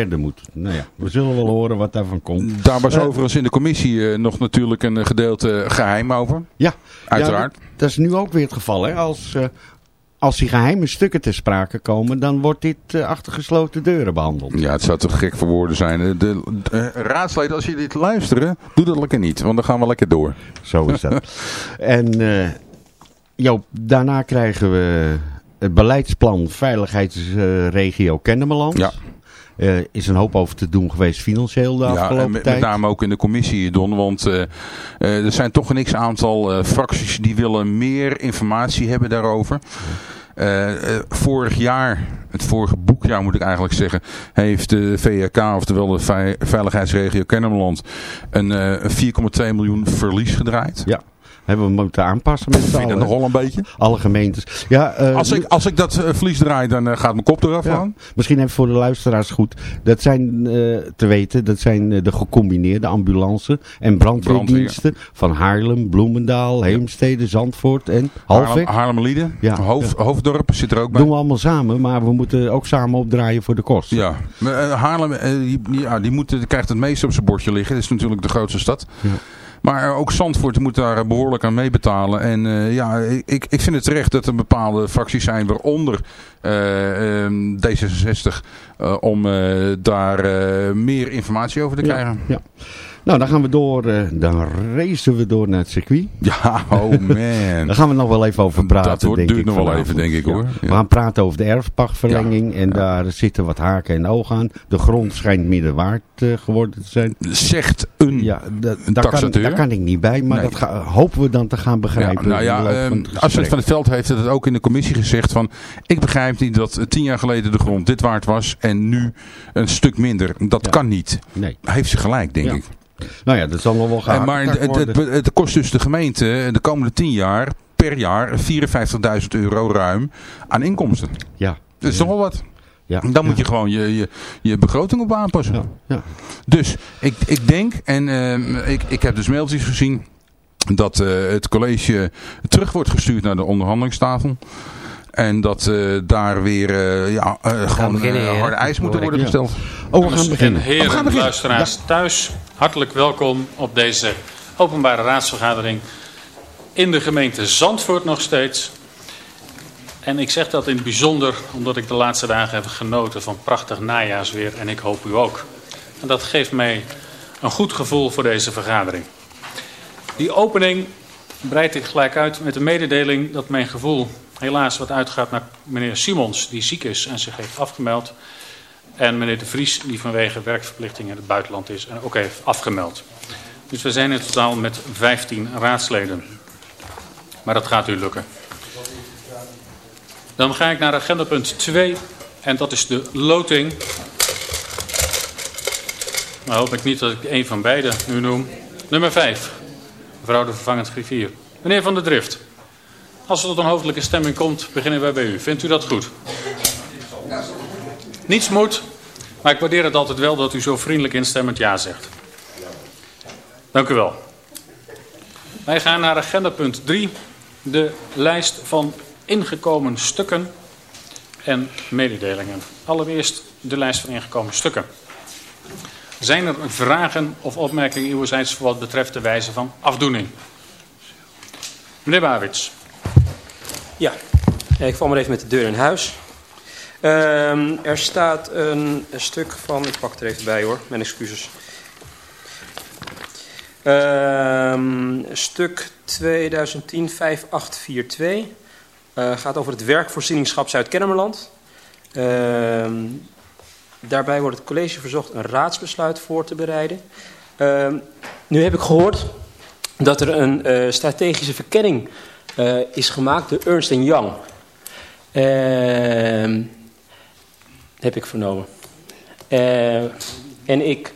verder moet. Nou ja, we zullen wel horen wat daarvan komt. Daar was Eh, overigens in de commissie eh, nog natuurlijk een eh, gedeelte geheim over. Ja, Uiteraard. Ja, dat, dat is nu ook weer het geval. Hè? Als, als die geheime stukken ter sprake komen, dan wordt dit achter gesloten deuren behandeld. Ja, het zou toch gek voor woorden zijn. De, de, de raadsleden, als jullie dit luisteren, doe dat lekker niet. Want dan gaan we lekker door. Zo is dat. en Joop, daarna krijgen we het beleidsplan Veiligheidsregio Kennemerland. Ja. Eh, is een hoop over te doen geweest financieel de Ja, afgelopen en met, tijd. met name ook in de commissie, Don. Want eh, eh, er zijn toch een x-aantal fracties die willen meer informatie hebben daarover. Vorig jaar, het vorige boekjaar moet ik eigenlijk zeggen, heeft de VRK, oftewel de Vei- Veiligheidsregio Kennemerland, een een 4,2 miljoen verlies gedraaid. Ja, hebben we moeten aanpassen met z'n Vind dat allen. nogal een beetje? Alle gemeentes. Ja, eh, Als ik, als ik dat eh, verlies draai, dan eh, gaat mijn kop eraf Ja. gaan. Misschien even voor de luisteraars goed. Dat zijn te weten, dat zijn de gecombineerde ambulance en brandweerdiensten van Haarlem, Bloemendaal, Heemstede, Zandvoort en Halfweg. Haarlem- Ja. Hoofd, Hoofddorp zit er ook bij. Doen we allemaal samen, maar we moeten ook samen opdraaien voor de kosten. Ja, maar, Haarlem die, die- ja, die, moet, die krijgt het meest op zijn bordje liggen. Dat is natuurlijk de grootste stad. Ja. Maar ook Zandvoort moet daar eh, behoorlijk aan meebetalen. En eh, ja, ik, ik vind het terecht dat er bepaalde fracties zijn, waaronder eh, ehm, D66, eh, om daar meer informatie over te Ja, krijgen. ja. Nou, dan gaan we door, eh, dan racen we door naar het circuit. Ja, oh man. Daar gaan we nog wel even over praten, Dat wordt- denk duurt ik, nog wel even, denk ik, Ja. hoor. We gaan praten over de erfpachtverlenging en Ja. daar zitten wat haken en ogen aan. De grond schijnt minder waard eh, geworden te zijn. Zegt een... Ja, daar, kan, taxateur? daar kan ik niet bij, maar Nee. dat ga- hopen we dan te gaan begrijpen. Ja, nou ja, ehm, van het Astrid gesprek. van het Veld heeft het ook in de commissie gezegd van... Ik begrijp niet dat tien jaar geleden de grond dit waard was en nu een stuk minder. Dat kan niet. Nee. Heeft ze gelijk, denk ik. Nou ja, dat zal nog wel En gaan. maar het, het, kost dus de gemeente de komende tien jaar per jaar 54.000 euro ruim aan inkomsten. ja. Dat is toch wel wat. Ja. Dan moet je gewoon je, je, je begroting op aanpassen. Ja, ja. Dus ik, ik denk, en ehm, ik, ik heb dus mailtjes gezien, dat eh, het college terug wordt gestuurd naar de onderhandelingstafel. En dat eh, daar weer eh, ja, eh, gewoon beginnen, harde eisen moeten worden Ja. gesteld. Oh, we Dames gaan beginnen. En heren, Oh, we gaan beginnen. luisteraars thuis, hartelijk welkom op deze openbare raadsvergadering in de gemeente Zandvoort nog steeds. En ik zeg dat in het bijzonder omdat ik de laatste dagen heb genoten van prachtig najaarsweer en ik hoop u ook. En dat geeft mij een goed gevoel voor deze vergadering. Die opening breid ik gelijk uit met de mededeling dat mijn gevoel helaas wat uitgaat naar meneer Simons, die ziek is en zich heeft afgemeld. En meneer De Vries, die vanwege werkverplichtingen in het buitenland is en ook heeft afgemeld. Dus we zijn in totaal met 15 raadsleden. Maar dat gaat u lukken. Dan ga ik naar agenda punt 2. En dat is de loting. Maar hoop ik niet dat ik een van beide nu noem. Nummer 5. Mevrouw de vervangend griffier. Meneer Van der Drift. Als er tot een hoofdelijke stemming komt, beginnen wij bij u. Vindt u dat goed? Niets moet, maar ik waardeer het altijd wel dat u zo vriendelijk instemmend ja zegt. Dank u wel. Wij gaan naar agenda punt 3. De lijst van ingekomen stukken en mededelingen. Allereerst de lijst van ingekomen stukken. Zijn er vragen of opmerkingen uwerzijds voor wat betreft de wijze van afdoening? Meneer Bawits. Ja, ik val maar even met de deur in huis. Ehm, er staat een, een stuk van, ik pak het er even bij hoor, mijn excuses. Ehm, stuk 2010-5842 eh, gaat over het werkvoorzieningschap Zuid-Kennemerland. Ehm, daarbij wordt het college verzocht een raadsbesluit voor te bereiden. Nu heb ik gehoord dat er een eh, strategische verkenning eh, is gemaakt door Ernst Young. Ehm, heb ik vernomen. Eh, en ik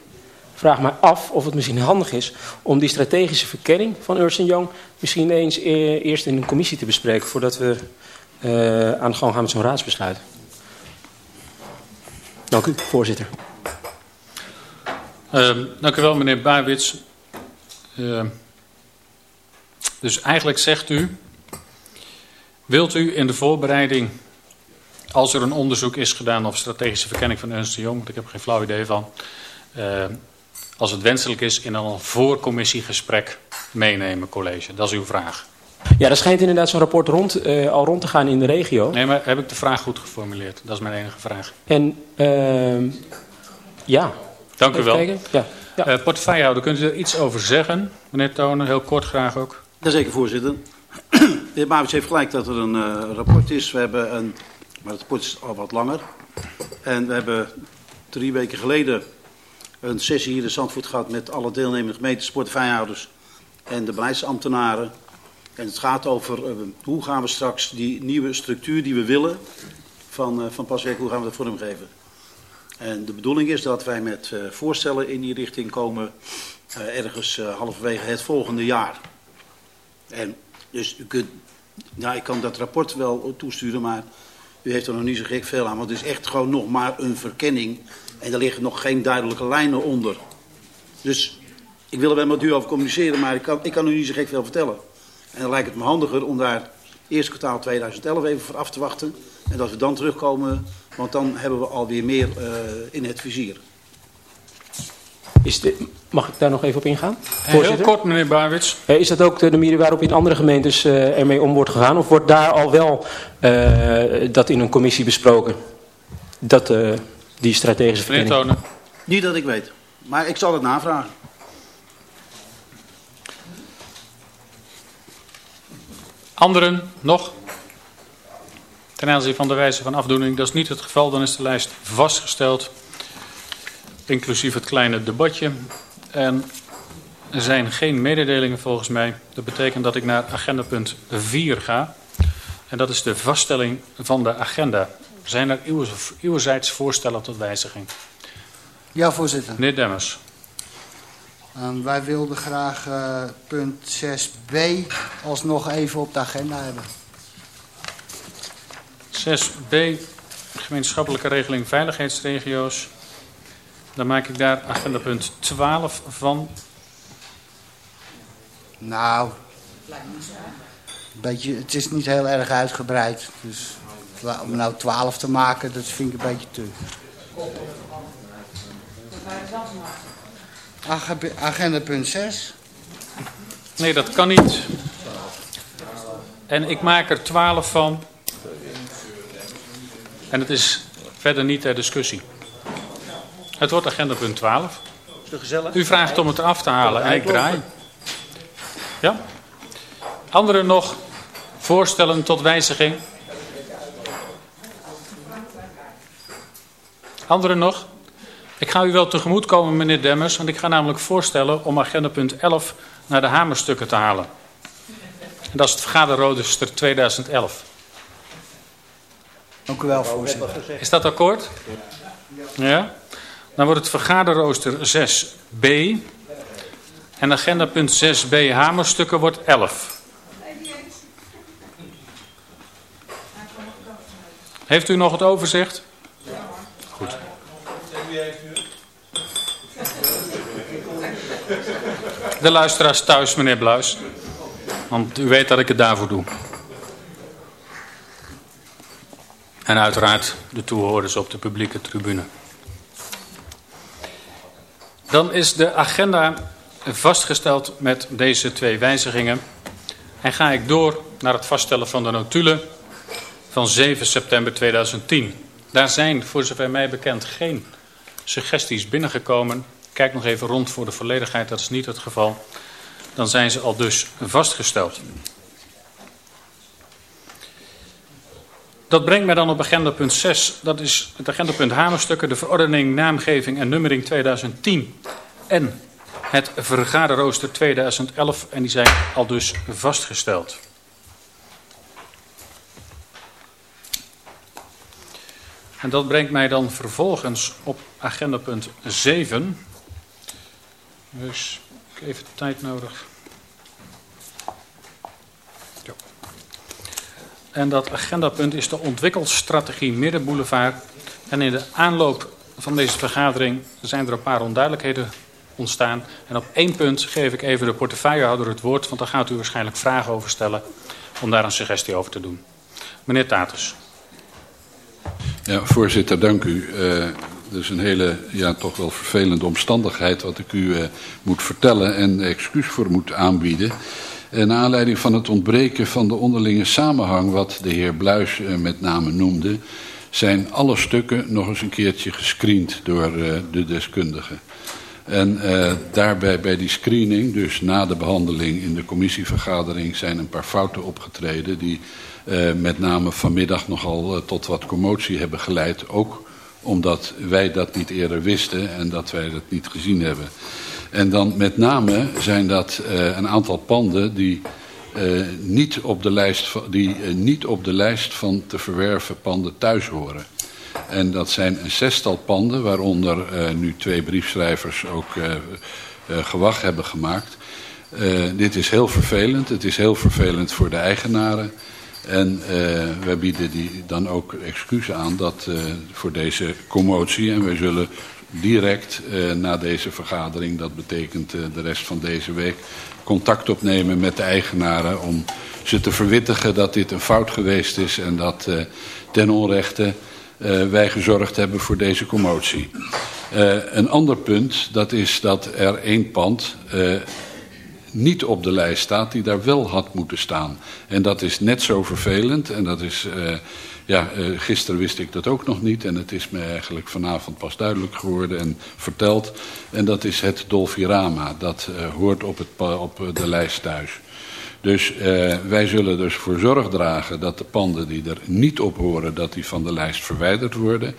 vraag mij af of het misschien handig is om die strategische verkenning van Ernst Young misschien eens eh, eerst in een commissie te bespreken voordat we eh, aan de gang gaan met zo'n raadsbesluit. Dank u, voorzitter. Ehm, dank u wel, meneer Bawits. Ehm, dus eigenlijk zegt u, wilt u in de voorbereiding als er een onderzoek is gedaan of strategische verkenning van Ernst Jong, want ik heb er geen flauw idee van, uh, als het wenselijk is, in een voorcommissiegesprek meenemen, college. Dat is uw vraag. Ja, er schijnt inderdaad zo'n rapport rond, uh, al rond te gaan in de regio. Nee, maar heb ik de vraag goed geformuleerd? Dat is mijn enige vraag. En, uh, ja. Dank u wel. Ja. Ja. Uh, portefeuillehouder, kunt u er iets over zeggen? Meneer Tonen, heel kort graag ook. Jazeker, voorzitter. De heer Mavits heeft gelijk dat er een uh, rapport is. We hebben een, maar het rapport is al wat langer. En we hebben drie weken geleden een sessie hier in Zandvoort gehad met alle deelnemende gemeentes, portefeuillehouders en de beleidsambtenaren. En het gaat over uh, hoe gaan we straks die nieuwe structuur die we willen van, uh, van paswerk, hoe gaan we dat vormgeven. En de bedoeling is dat wij met voorstellen in die richting komen ergens halverwege het volgende jaar. En dus u kunt, nou ik kan dat rapport wel toesturen, maar u heeft er nog niet zo gek veel aan. Want het is echt gewoon nog maar een verkenning en er liggen nog geen duidelijke lijnen onder. Dus ik wil er wel met u over communiceren, maar ik kan, ik kan u niet zo gek veel vertellen. En dan lijkt het me handiger om daar eerste kwartaal 2011 even voor af te wachten. En dat we dan terugkomen, want dan hebben we alweer meer uh, in het vizier. Is de, mag ik daar nog even op ingaan? Heel kort, meneer Barwits. Is dat ook de, de manier waarop in andere gemeentes uh, ermee om wordt gegaan? Of wordt daar al wel uh, dat in een commissie besproken? Dat, uh, die strategische verkenning? Meneer Tonen. Niet dat ik weet, maar ik zal het navragen. Anderen nog? Ten aanzien van de wijze van afdoening, dat is niet het geval. Dan is de lijst vastgesteld, inclusief het kleine debatje. En er zijn geen mededelingen volgens mij. Dat betekent dat ik naar agenda punt 4 ga. En dat is de vaststelling van de agenda. Zijn er uw, uwzijds voorstellen tot wijziging? Ja, voorzitter. Meneer Demmers. Um, wij wilden graag uh, punt 6b alsnog even op de agenda hebben. 6b, gemeenschappelijke regeling veiligheidsregio's. Dan maak ik daar agenda punt 12 van. Nou, beetje, het is niet heel erg uitgebreid. Dus om nou 12 te maken, dat vind ik een beetje te. Agenda punt 6. Nee, dat kan niet. En ik maak er 12 van. En het is verder niet ter discussie. Het wordt agenda punt 12. U vraagt om het eraf te halen en ik draai. Ja? Anderen nog voorstellen tot wijziging? Anderen nog? Ik ga u wel tegemoet komen, meneer Demmers, want ik ga namelijk voorstellen om agenda punt 11 naar de hamerstukken te halen. En dat is het vergaderrooster 2011. Dank u wel, voorzitter. Is dat akkoord? Ja? Dan wordt het vergaderrooster 6b. En agenda punt 6b hamerstukken wordt 11. Heeft u nog het overzicht? Goed. De luisteraars thuis, meneer Bluis. Want u weet dat ik het daarvoor doe. En uiteraard de toehoorders op de publieke tribune. Dan is de agenda vastgesteld met deze twee wijzigingen. En ga ik door naar het vaststellen van de notulen van 7 september 2010. Daar zijn, voor zover mij bekend, geen suggesties binnengekomen. Kijk nog even rond voor de volledigheid, dat is niet het geval. Dan zijn ze al dus vastgesteld. Dat brengt mij dan op agenda punt 6. Dat is het agendapunt hamerstukken, de verordening, naamgeving en nummering 2010. En het vergaderrooster 2011. En die zijn al dus vastgesteld. En dat brengt mij dan vervolgens op agenda punt 7. Dus ik heb even tijd nodig. En dat agendapunt is de ontwikkelstrategie Middenboulevard. En in de aanloop van deze vergadering zijn er een paar onduidelijkheden ontstaan. En op één punt geef ik even de portefeuillehouder het woord, want daar gaat u waarschijnlijk vragen over stellen om daar een suggestie over te doen. Meneer Tatus. Ja, voorzitter, dank u. Uh, dat is een hele, ja, toch wel vervelende omstandigheid wat ik u uh, moet vertellen en excuus voor moet aanbieden. Naar aanleiding van het ontbreken van de onderlinge samenhang, wat de heer Bluis uh, met name noemde, zijn alle stukken nog eens een keertje gescreend door de deskundigen. En uh, daarbij bij die screening, dus na de behandeling in de commissievergadering, zijn een paar fouten opgetreden die met name vanmiddag nogal tot wat commotie hebben geleid. Ook omdat wij dat niet eerder wisten en dat wij dat niet gezien hebben. En dan met name zijn dat een aantal panden die, niet, op de lijst, die niet op de lijst van te verwerven panden thuis horen. En dat zijn een zestal panden, waaronder uh, nu twee briefschrijvers ook uh, uh, gewacht hebben gemaakt. dit is heel vervelend. Het is heel vervelend voor de eigenaren. En wij bieden die dan ook excuus aan dat, voor deze commotie. En wij zullen direct na deze vergadering, dat betekent de rest van deze week, contact opnemen met de eigenaren om ze te verwittigen dat dit een fout geweest is en dat ten onrechte wij gezorgd hebben voor deze commotie. Een ander punt, dat is dat er één pand niet op de lijst staat die daar wel had moeten staan. En dat is net zo vervelend en dat is... Ja, uh, gisteren wist ik dat ook nog niet en het is me eigenlijk vanavond pas duidelijk geworden en verteld. En dat is het Dolfirama, dat uh, hoort op, het, op de lijst thuis. Dus wij zullen dus voor zorg dragen dat de panden die er niet op horen, dat die van de lijst verwijderd worden.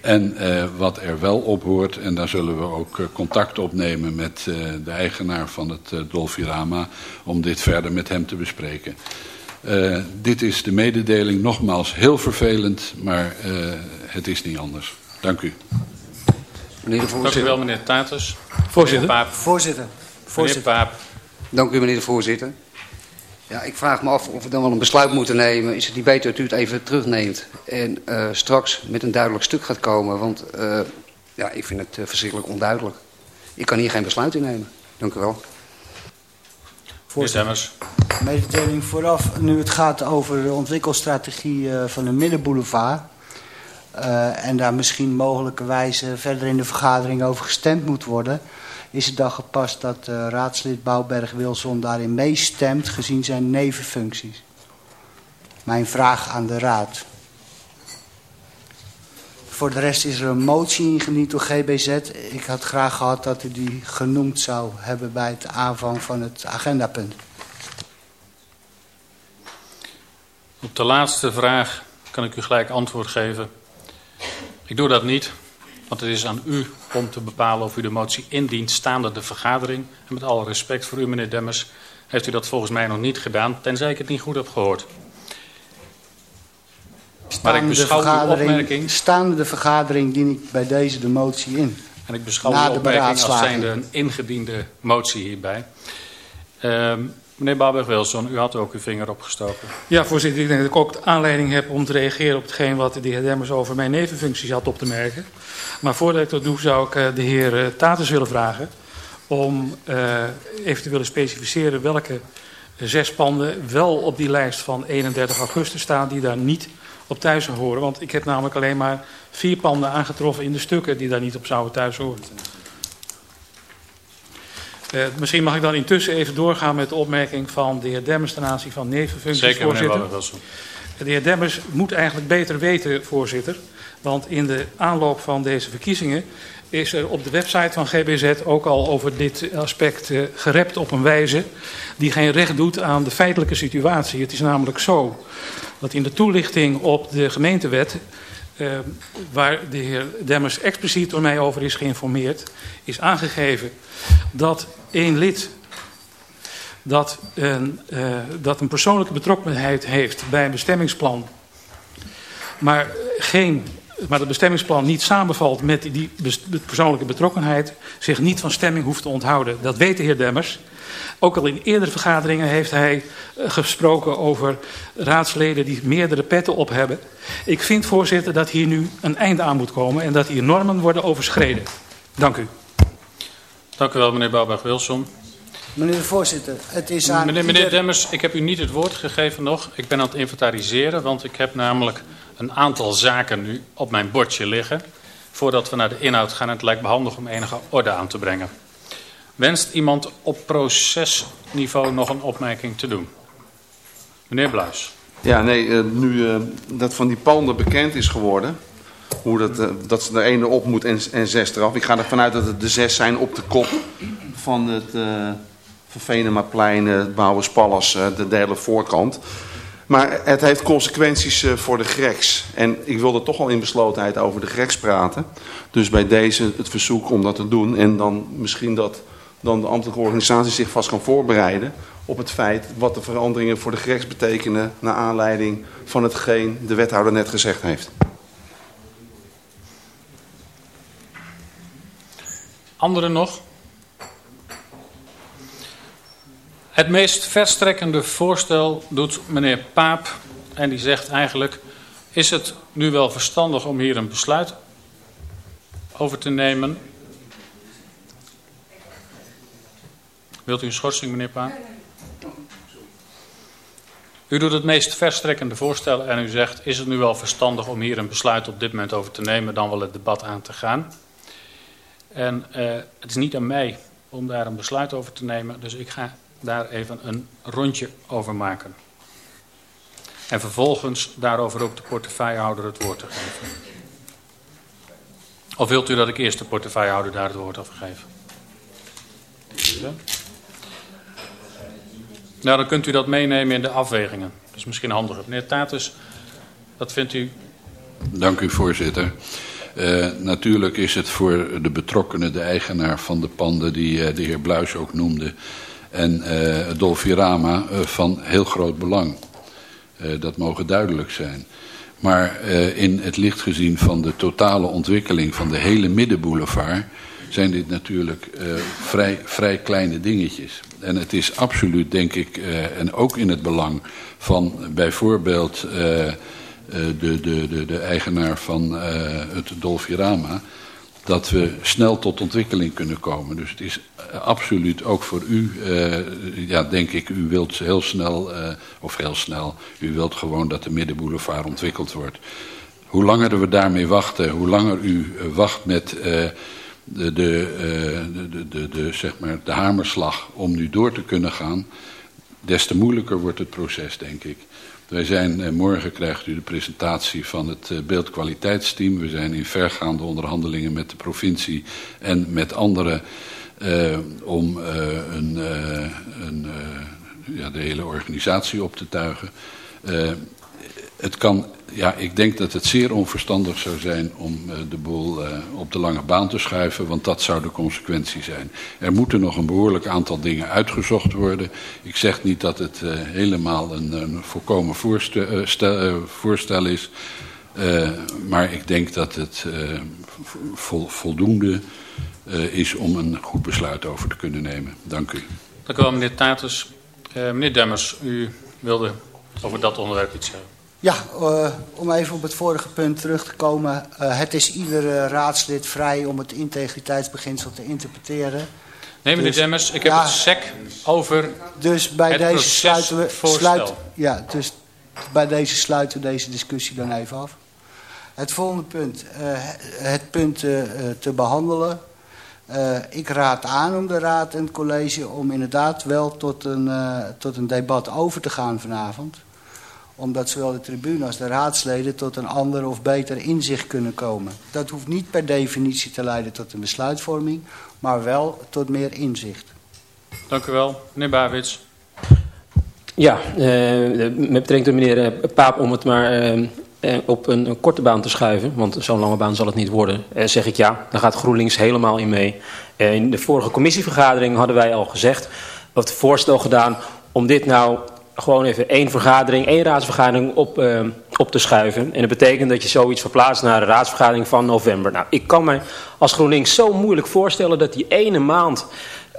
En wat er wel op hoort, en daar zullen we ook contact opnemen met de eigenaar van het Dolfirama, om dit verder met hem te bespreken. Dit is de mededeling, nogmaals heel vervelend, maar het is niet anders. Dank u. Meneer de voorzitter. Dank u wel, meneer Tatus. Voorzitter. Meneer Paap. Voorzitter. voorzitter. Meneer Paap. Dank u, meneer de voorzitter. Ja, ik vraag me af of we dan wel een besluit moeten nemen. Is het niet beter dat u het even terugneemt en uh, straks met een duidelijk stuk gaat komen? Want uh, ja, ik vind het uh, verschrikkelijk onduidelijk. Ik kan hier geen besluit in nemen. Dank u wel. Voorzitter, mededeling vooraf. Nu het gaat over de ontwikkelstrategie van de Middenboulevard... en daar misschien mogelijkerwijze verder in de vergadering over gestemd moet worden is het dan gepast dat uh, raadslid Bouwberg-Wilson daarin meestemt gezien zijn nevenfuncties? Mijn vraag aan de raad. Voor de rest is er een motie ingediend door GBZ. Ik had graag gehad dat u die genoemd zou hebben bij het aanvang van het agendapunt. Op de laatste vraag kan ik u gelijk antwoord geven. Ik doe dat niet. Want het is aan u om te bepalen of u de motie indient staande de vergadering. En met alle respect voor u, meneer Demmers, heeft u dat volgens mij nog niet gedaan, tenzij ik het niet goed heb gehoord. Maar ik beschouw de opmerking... Staande de vergadering dien ik bij deze de motie in. En ik beschouw de opmerking als zijnde een ingediende motie hierbij. Um, Meneer Babberg-Wilson, u had ook uw vinger opgestoken. Ja, voorzitter. Ik denk dat ik ook aanleiding heb om te reageren op hetgeen wat de heer Demmers over mijn nevenfuncties had op te merken. Maar voordat ik dat doe, zou ik eh, de heer eh, Tatus willen vragen om uh, even te willen specificeren welke zes panden wel op die lijst van 31 augustus staan die daar niet op thuis horen. Want ik heb namelijk alleen maar vier panden aangetroffen in de stukken die daar niet op zouden thuis horen. Uh, misschien mag ik dan intussen even doorgaan met de opmerking van de heer Demmers ten aanzien van nevenfuncties, Zeker, voorzitter. De heer Demmers moet eigenlijk beter weten, voorzitter. Want in de aanloop van deze verkiezingen is er op de website van GBZ ook al over dit aspect uh, gerept op een wijze die geen recht doet aan de feitelijke situatie. Het is namelijk zo dat in de toelichting op de gemeentewet uh, waar de heer Demmers expliciet door mij over is geïnformeerd, is aangegeven dat één lid dat een, uh, dat een persoonlijke betrokkenheid heeft bij een bestemmingsplan, maar, geen, maar het bestemmingsplan niet samenvalt met die persoonlijke betrokkenheid, zich niet van stemming hoeft te onthouden. Dat weet de heer Demmers. Ook al in eerdere vergaderingen heeft hij uh, gesproken over raadsleden die meerdere petten op hebben. Ik vind, voorzitter, dat hier nu een einde aan moet komen en dat hier normen worden overschreden. Dank u. Dank u wel, meneer Bouwberg-Wilson. Meneer de voorzitter, het is aan... Meneer, meneer Demmers, ik heb u niet het woord gegeven nog. Ik ben aan het inventariseren, want ik heb namelijk een aantal zaken nu op mijn bordje liggen. Voordat we naar de inhoud gaan. Het lijkt me handig om enige orde aan te brengen. Wenst iemand op procesniveau nog een opmerking te doen? Meneer Bluis. Ja, nee, uh, nu uh, dat van die panden bekend is geworden... Hoe dat, uh, dat ze er ene op moet en, en zes eraf. Ik ga ervan uit dat het de zes zijn op de kop van het van Venemaplein, het de derde voorkant. Maar het heeft consequenties voor de greks. En ik wilde toch al in beslotenheid over de greks praten. Dus bij deze het verzoek om dat te doen. En dan misschien dat dan de ambtelijke organisatie zich vast kan voorbereiden op het feit wat de veranderingen voor de greks betekenen naar aanleiding van hetgeen de wethouder net gezegd heeft. Anderen nog? Het meest verstrekkende voorstel doet meneer Paap en die zegt eigenlijk... is het nu wel verstandig om hier een besluit over te nemen... Wilt u een schorsing, meneer Paap? U doet het meest verstrekkende voorstel en u zegt... is het nu wel verstandig om hier een besluit op dit moment over te nemen... dan wel het debat aan te gaan. En uh, het is niet aan mij om daar een besluit over te nemen... dus ik ga daar even een rondje over maken. En vervolgens daarover ook de portefeuillehouder het woord te geven. Of wilt u dat ik eerst de portefeuillehouder daar het woord over geef? Nou, dan kunt u dat meenemen in de afwegingen. Dat is misschien handiger. Meneer Tatus, wat vindt u? Dank u, voorzitter. Uh, natuurlijk is het voor de betrokkenen, de eigenaar van de panden die uh, de heer Bluis ook noemde, en uh, het Dolfirama van heel groot belang. dat mogen duidelijk zijn. Maar in het licht gezien van de totale ontwikkeling van de hele middenboulevard zijn dit natuurlijk vrij, vrij kleine dingetjes. En het is absoluut, denk ik, en ook in het belang van bijvoorbeeld de, de, de, de eigenaar van het Dolfirama... dat we snel tot ontwikkeling kunnen komen. Dus het is absoluut ook voor u, ja, denk ik, u wilt heel snel, of heel snel... u wilt gewoon dat de middenboulevard ontwikkeld wordt. Hoe langer we daarmee wachten, hoe langer u wacht met de, zeg maar de hamerslag om nu door te kunnen gaan, des te moeilijker wordt het proces, denk ik. Wij zijn, morgen krijgt u de presentatie van het beeldkwaliteitsteam. We zijn in vergaande onderhandelingen met de provincie en met anderen uh, om uh, een, uh, een ja, de hele organisatie op te tuigen. Het kan ja, ik denk dat het zeer onverstandig zou zijn om uh, de boel uh, op de lange baan te schuiven, want dat zou de consequentie zijn. Er moeten nog een behoorlijk aantal dingen uitgezocht worden. Ik zeg niet dat het uh, helemaal een, een volkomen voorstel, stel, voorstel is, maar ik denk dat het vol, voldoende is om een goed besluit over te kunnen nemen. Dank u. Dank u wel, meneer Tatus. meneer Demmers, u wilde over dat onderwerp iets zeggen. Ja, uh, om even op het vorige punt terug te komen. Uh, het is iedere raadslid vrij om het integriteitsbeginsel te interpreteren. Nee, meneer dus, Demmers, ik heb ja, het SEC over dus bij het deze sluiten we, sluit, Ja, dus bij deze sluiten we deze discussie dan even af. Het volgende punt. Uh, het punt te behandelen. ik raad aan om de raad en het college om inderdaad wel tot een, tot een debat over te gaan vanavond omdat zowel de tribune als de raadsleden tot een ander of beter inzicht kunnen komen. Dat hoeft niet per definitie te leiden tot een besluitvorming, maar wel tot meer inzicht. Dank u wel. Meneer Bawits. Ja, eh, met betrekking tot meneer eh, Paap om het maar eh, op een, een, korte baan te schuiven, want zo'n lange baan zal het niet worden, eh, zeg ik ja. Daar gaat GroenLinks helemaal in mee. Eh, in de vorige commissievergadering hadden wij al gezegd, wat voorstel gedaan om dit nou gewoon even één vergadering, één raadsvergadering op, uh, op te schuiven. En dat betekent dat je zoiets verplaatst naar de raadsvergadering van november. Nou, ik kan me als GroenLinks zo moeilijk voorstellen dat die ene maand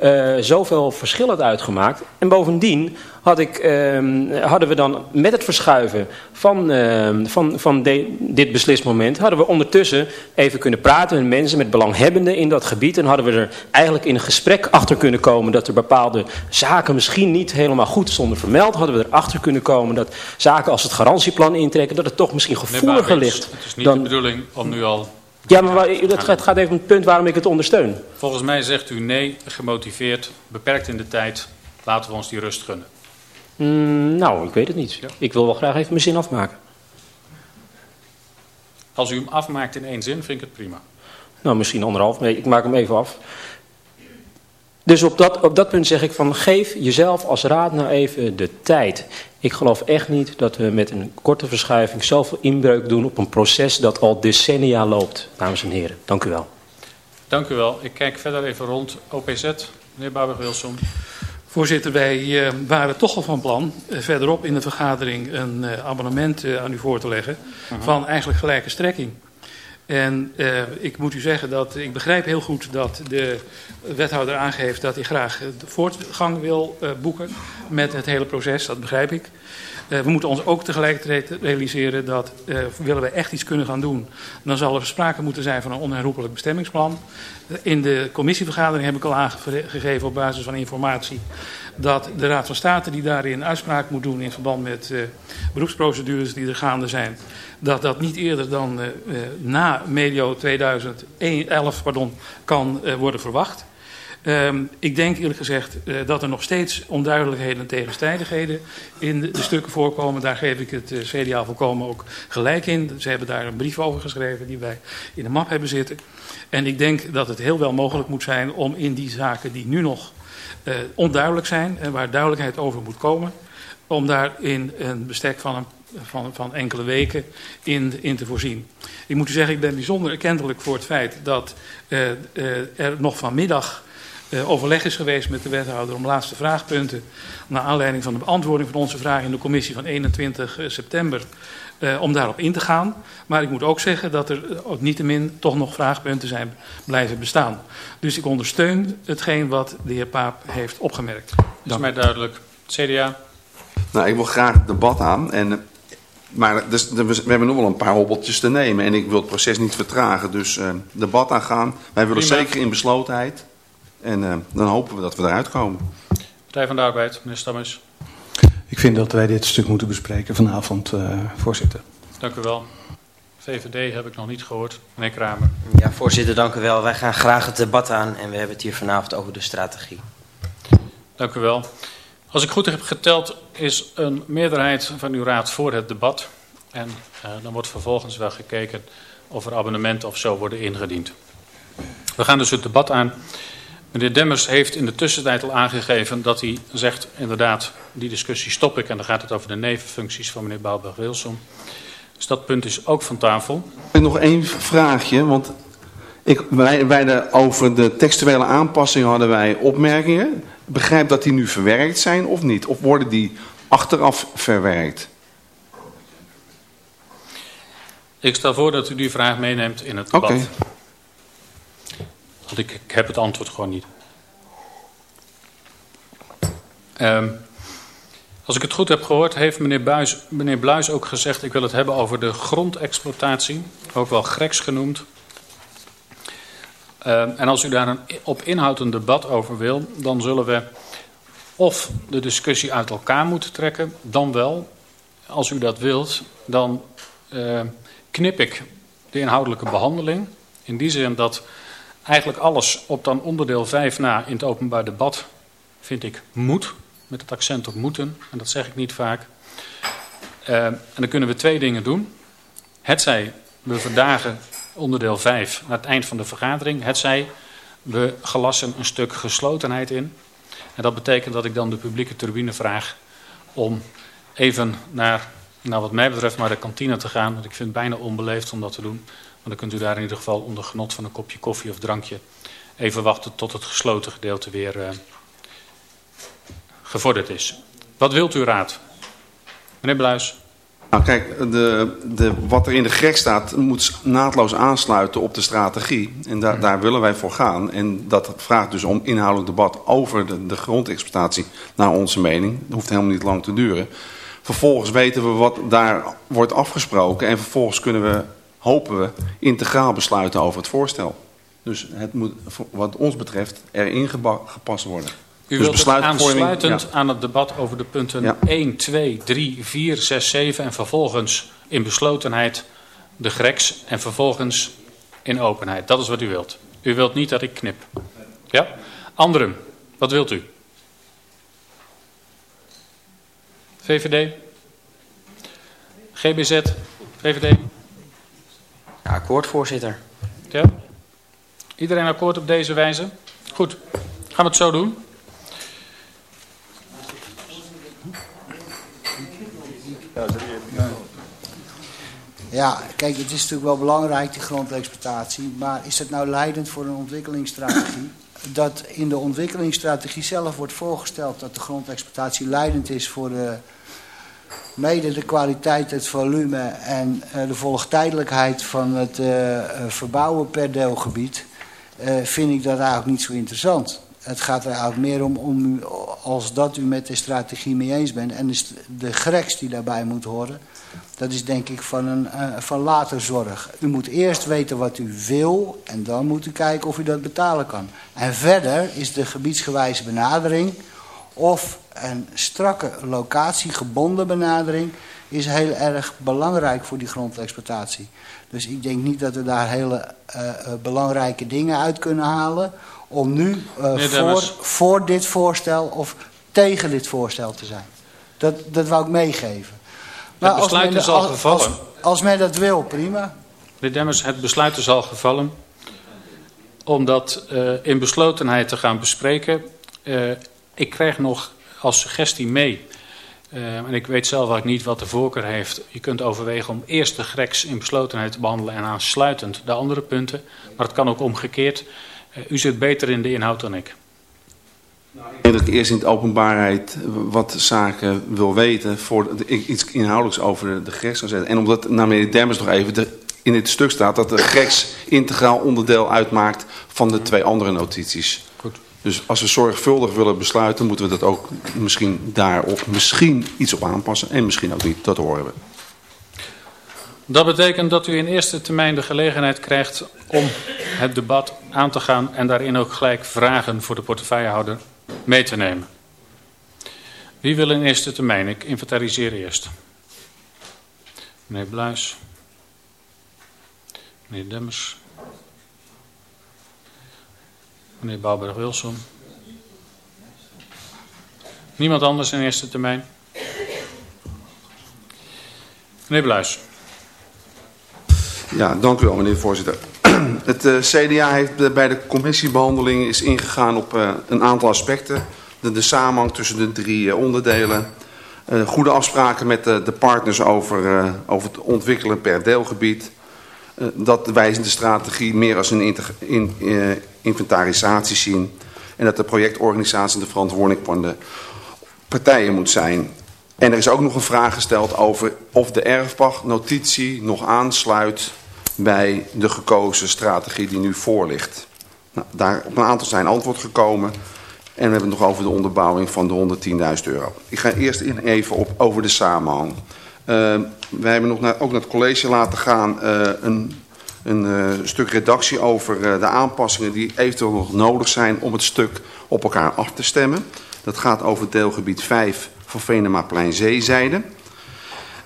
uh, zoveel verschil had uitgemaakt. En bovendien had ik, uh, hadden we dan met het verschuiven van, uh, van, van de, dit beslismoment... hadden we ondertussen even kunnen praten met mensen, met belanghebbenden in dat gebied. En hadden we er eigenlijk in een gesprek achter kunnen komen... dat er bepaalde zaken misschien niet helemaal goed stonden vermeld. Hadden we erachter kunnen komen dat zaken als het garantieplan intrekken... dat het toch misschien gevoeliger ligt. Het is niet de bedoeling om nu al ja, maar het gaat even om het punt waarom ik het ondersteun. Volgens mij zegt u nee, gemotiveerd, beperkt in de tijd. Laten we ons die rust gunnen. Mm, nou, ik weet het niet. Ik wil wel graag even mijn zin afmaken. Als u hem afmaakt in één zin, vind ik het prima. Nou, misschien anderhalf. Nee, ik maak hem even af. Dus op dat, op dat punt zeg ik van geef jezelf als raad nou even de tijd. Ik geloof echt niet dat we met een korte verschuiving zoveel inbreuk doen op een proces dat al decennia loopt, dames en heren. Dank u wel. Dank u wel. Ik kijk verder even rond. OPZ, meneer Babber-Wilson. Voorzitter, wij uh, waren toch al van plan uh, verderop in de vergadering een uh, abonnement aan u voor te leggen -huh. van eigenlijk gelijke strekking. En uh, ik moet u zeggen dat ik begrijp heel goed dat de wethouder aangeeft dat hij graag de voortgang wil uh, boeken met het hele proces. Dat begrijp ik. Uh, we moeten ons ook tegelijkertijd realiseren dat willen we echt iets kunnen gaan doen, dan zal er sprake moeten zijn van een onherroepelijk bestemmingsplan. In de commissievergadering heb ik al aangegeven op basis van informatie dat de Raad van State die daarin uitspraak moet doen in verband met uh, beroepsprocedures die er gaande zijn, dat dat niet eerder dan uh, uh, na medio 2011 pardon, kan worden verwacht. Um, ik denk eerlijk gezegd uh, dat er nog steeds onduidelijkheden en tegenstrijdigheden in de, de stukken voorkomen. Daar geef ik het uh, CDA volkomen ook gelijk in. Ze hebben daar een brief over geschreven die wij in de map hebben zitten. En ik denk dat het heel wel mogelijk moet zijn om in die zaken die nu nog uh, onduidelijk zijn en waar duidelijkheid over moet komen, om daar in een bestek van, een, van, van enkele weken in, in te voorzien. Ik moet u zeggen, ik ben bijzonder erkentelijk voor het feit dat uh, uh, er nog vanmiddag overleg is geweest met de wethouder om laatste vraagpunten. Naar aanleiding van de beantwoording van onze vraag in de commissie van 21 september. Uh, om daarop in te gaan. Maar ik moet ook zeggen dat er ook niettemin toch nog vraagpunten zijn blijven bestaan. Dus ik ondersteun hetgeen wat de heer Paap heeft opgemerkt. Dat is mij duidelijk. CDA? Nou, ik wil graag debat aan. En, maar dus, we hebben nog wel een paar hobbeltjes te nemen. En ik wil het proces niet vertragen. Dus uh, debat aangaan. Wij willen Prima. zeker in beslotenheid. En uh, dan hopen we dat we eruit komen. Partij van de Arbeid, meneer Stammers. Ik vind dat wij dit stuk moeten bespreken vanavond, uh, voorzitter. Dank u wel. VVD heb ik nog niet gehoord. Meneer Kramer. Ja, voorzitter, dank u wel. Wij gaan graag het debat aan en we hebben het hier vanavond over de strategie. Dank u wel. Als ik goed heb geteld is een meerderheid van uw raad voor het debat. En uh, dan wordt vervolgens wel gekeken of er abonnementen of zo worden ingediend. We gaan dus het debat aan. Meneer Demmers heeft in de tussentijd al aangegeven dat hij zegt, inderdaad, die discussie stop ik. En dan gaat het over de nevenfuncties van meneer Bouwberg-Wilson. Dus dat punt is ook van tafel. Nog één vraagje, want ik, wij, wij de, over de textuele aanpassing hadden wij opmerkingen. Begrijp dat die nu verwerkt zijn of niet? Of worden die achteraf verwerkt? Ik stel voor dat u die vraag meeneemt in het debat. Okay. Want ik, ik, heb het antwoord gewoon niet. Um, als ik het goed heb gehoord, heeft meneer, Buis, meneer Bluis ook gezegd... ik wil het hebben over de grondexploitatie, ook wel greks genoemd. Um, en als u daar een, op inhoud een debat over wil... dan zullen we of de discussie uit elkaar moeten trekken... dan wel, als u dat wilt, dan uh, knip ik de inhoudelijke behandeling... in die zin dat eigenlijk alles op dan onderdeel 5 na in het openbaar debat, vind ik, moet. Met het accent op moeten, en dat zeg ik niet vaak. Uh, en dan kunnen we twee dingen doen. Het zij we verdagen onderdeel 5 naar het eind van de vergadering. Het zij we gelassen een stuk geslotenheid in. En dat betekent dat ik dan de publieke turbine vraag om even naar, nou wat mij betreft, naar de kantine te gaan. Want ik vind het bijna onbeleefd om dat te doen. Maar dan kunt u daar in ieder geval onder genot van een kopje koffie of drankje even wachten tot het gesloten gedeelte weer uh, gevorderd is. Wat wilt u raad? Meneer Bluis. Nou kijk, de, de, wat er in de grek staat moet naadloos aansluiten op de strategie. En da, daar willen wij voor gaan. En dat vraagt dus om inhoudelijk debat over de, de grondexploitatie naar onze mening. Dat hoeft helemaal niet lang te duren. Vervolgens weten we wat daar wordt afgesproken. En vervolgens kunnen we, hopen we, integraal besluiten over het voorstel. Dus het moet wat ons betreft erin gepast worden. U dus wilt het aansluitend aan het debat over de punten 1, 2, 3, 4, 6, 7 en vervolgens in beslotenheid de greks en vervolgens in openheid. Dat is wat u wilt. U wilt niet dat ik knip. Ja? Anderen, wat wilt u? VVD? GBZ? VVD? Ja, akkoord, voorzitter. Ja? Iedereen akkoord op deze wijze? Goed. Gaan we het zo doen? Ja, kijk, het is natuurlijk wel belangrijk, die grondexploitatie. Maar is het nou leidend voor een ontwikkelingsstrategie? Dat in de ontwikkelingsstrategie zelf wordt voorgesteld dat de grondexploitatie leidend is voor de, mede de kwaliteit, het volume en uh, de volgtijdelijkheid van het uh, verbouwen per deelgebied. Vind ik dat eigenlijk niet zo interessant. Het gaat er eigenlijk meer om, om als dat u met de strategie mee eens bent. En de, de greks die daarbij moet horen, dat is denk ik van, een, uh, van later zorg. U moet eerst weten wat u wil en dan moet u kijken of u dat betalen kan. En verder is de gebiedsgewijze benadering of een strakke locatiegebonden benadering is heel erg belangrijk voor die grondexploitatie. Dus ik denk niet dat we daar hele uh, uh, belangrijke dingen uit kunnen halen om nu uh, voor, voor dit voorstel of tegen dit voorstel te zijn. Dat, dat wou ik meegeven. Maar het besluit is al gevallen. Als, als men dat wil, prima. Meneer Demmers, het besluit is al gevallen. Om dat uh, in beslotenheid te gaan bespreken. Uh, ik krijg nog als suggestie mee. Uh, en ik weet zelf ook niet wat de voorkeur heeft. Je kunt overwegen om eerst de greks in beslotenheid te behandelen en aansluitend de andere punten. Maar het kan ook omgekeerd. Uh, u zit beter in de inhoud dan ik. Nou, ik denk dat ik eerst in de openbaarheid wat zaken wil weten voordat ik iets inhoudelijks over de greks zou zetten. En omdat, nou meneer Demmers nog even, de, in dit stuk staat dat de greks integraal onderdeel uitmaakt van de twee andere notities. Goed. Dus als we zorgvuldig willen besluiten, moeten we dat ook misschien daarop misschien iets op aanpassen. En misschien ook niet, dat horen we. Dat betekent dat u in eerste termijn de gelegenheid krijgt om het debat aan te gaan en daarin ook gelijk vragen voor de portefeuillehouder mee te nemen. Wie wil in eerste termijn? Ik inventariseer eerst. Meneer Bluis. Meneer Demmers. Meneer Bouwberg-Wilson. Niemand anders in eerste termijn? Meneer Bluis. Ja, dank u wel meneer voorzitter. Het uh, CDA heeft bij de commissiebehandeling is ingegaan op uh, een aantal aspecten. De, de samenhang tussen de drie onderdelen. goede afspraken met de, partners over, over het ontwikkelen per deelgebied. dat de wijzende strategie meer als een in, inventarisatie zien. En dat de projectorganisatie de verantwoording van de partijen moet zijn. En er is ook nog een vraag gesteld over of de erfpachtnotitie nog aansluit bij de gekozen strategie die nu voor ligt. Nou, daar op een aantal zijn antwoord gekomen. En we hebben het nog over de onderbouwing van de 110.000 euro. Ik ga eerst even op over de samenhang. Uh, wij hebben nog naar, ook naar het college laten gaan uh, een, een uh, stuk redactie over de aanpassingen die eventueel nog nodig zijn om het stuk op elkaar af te stemmen. Dat gaat over deelgebied 5 van Venemaplein Zeezijde.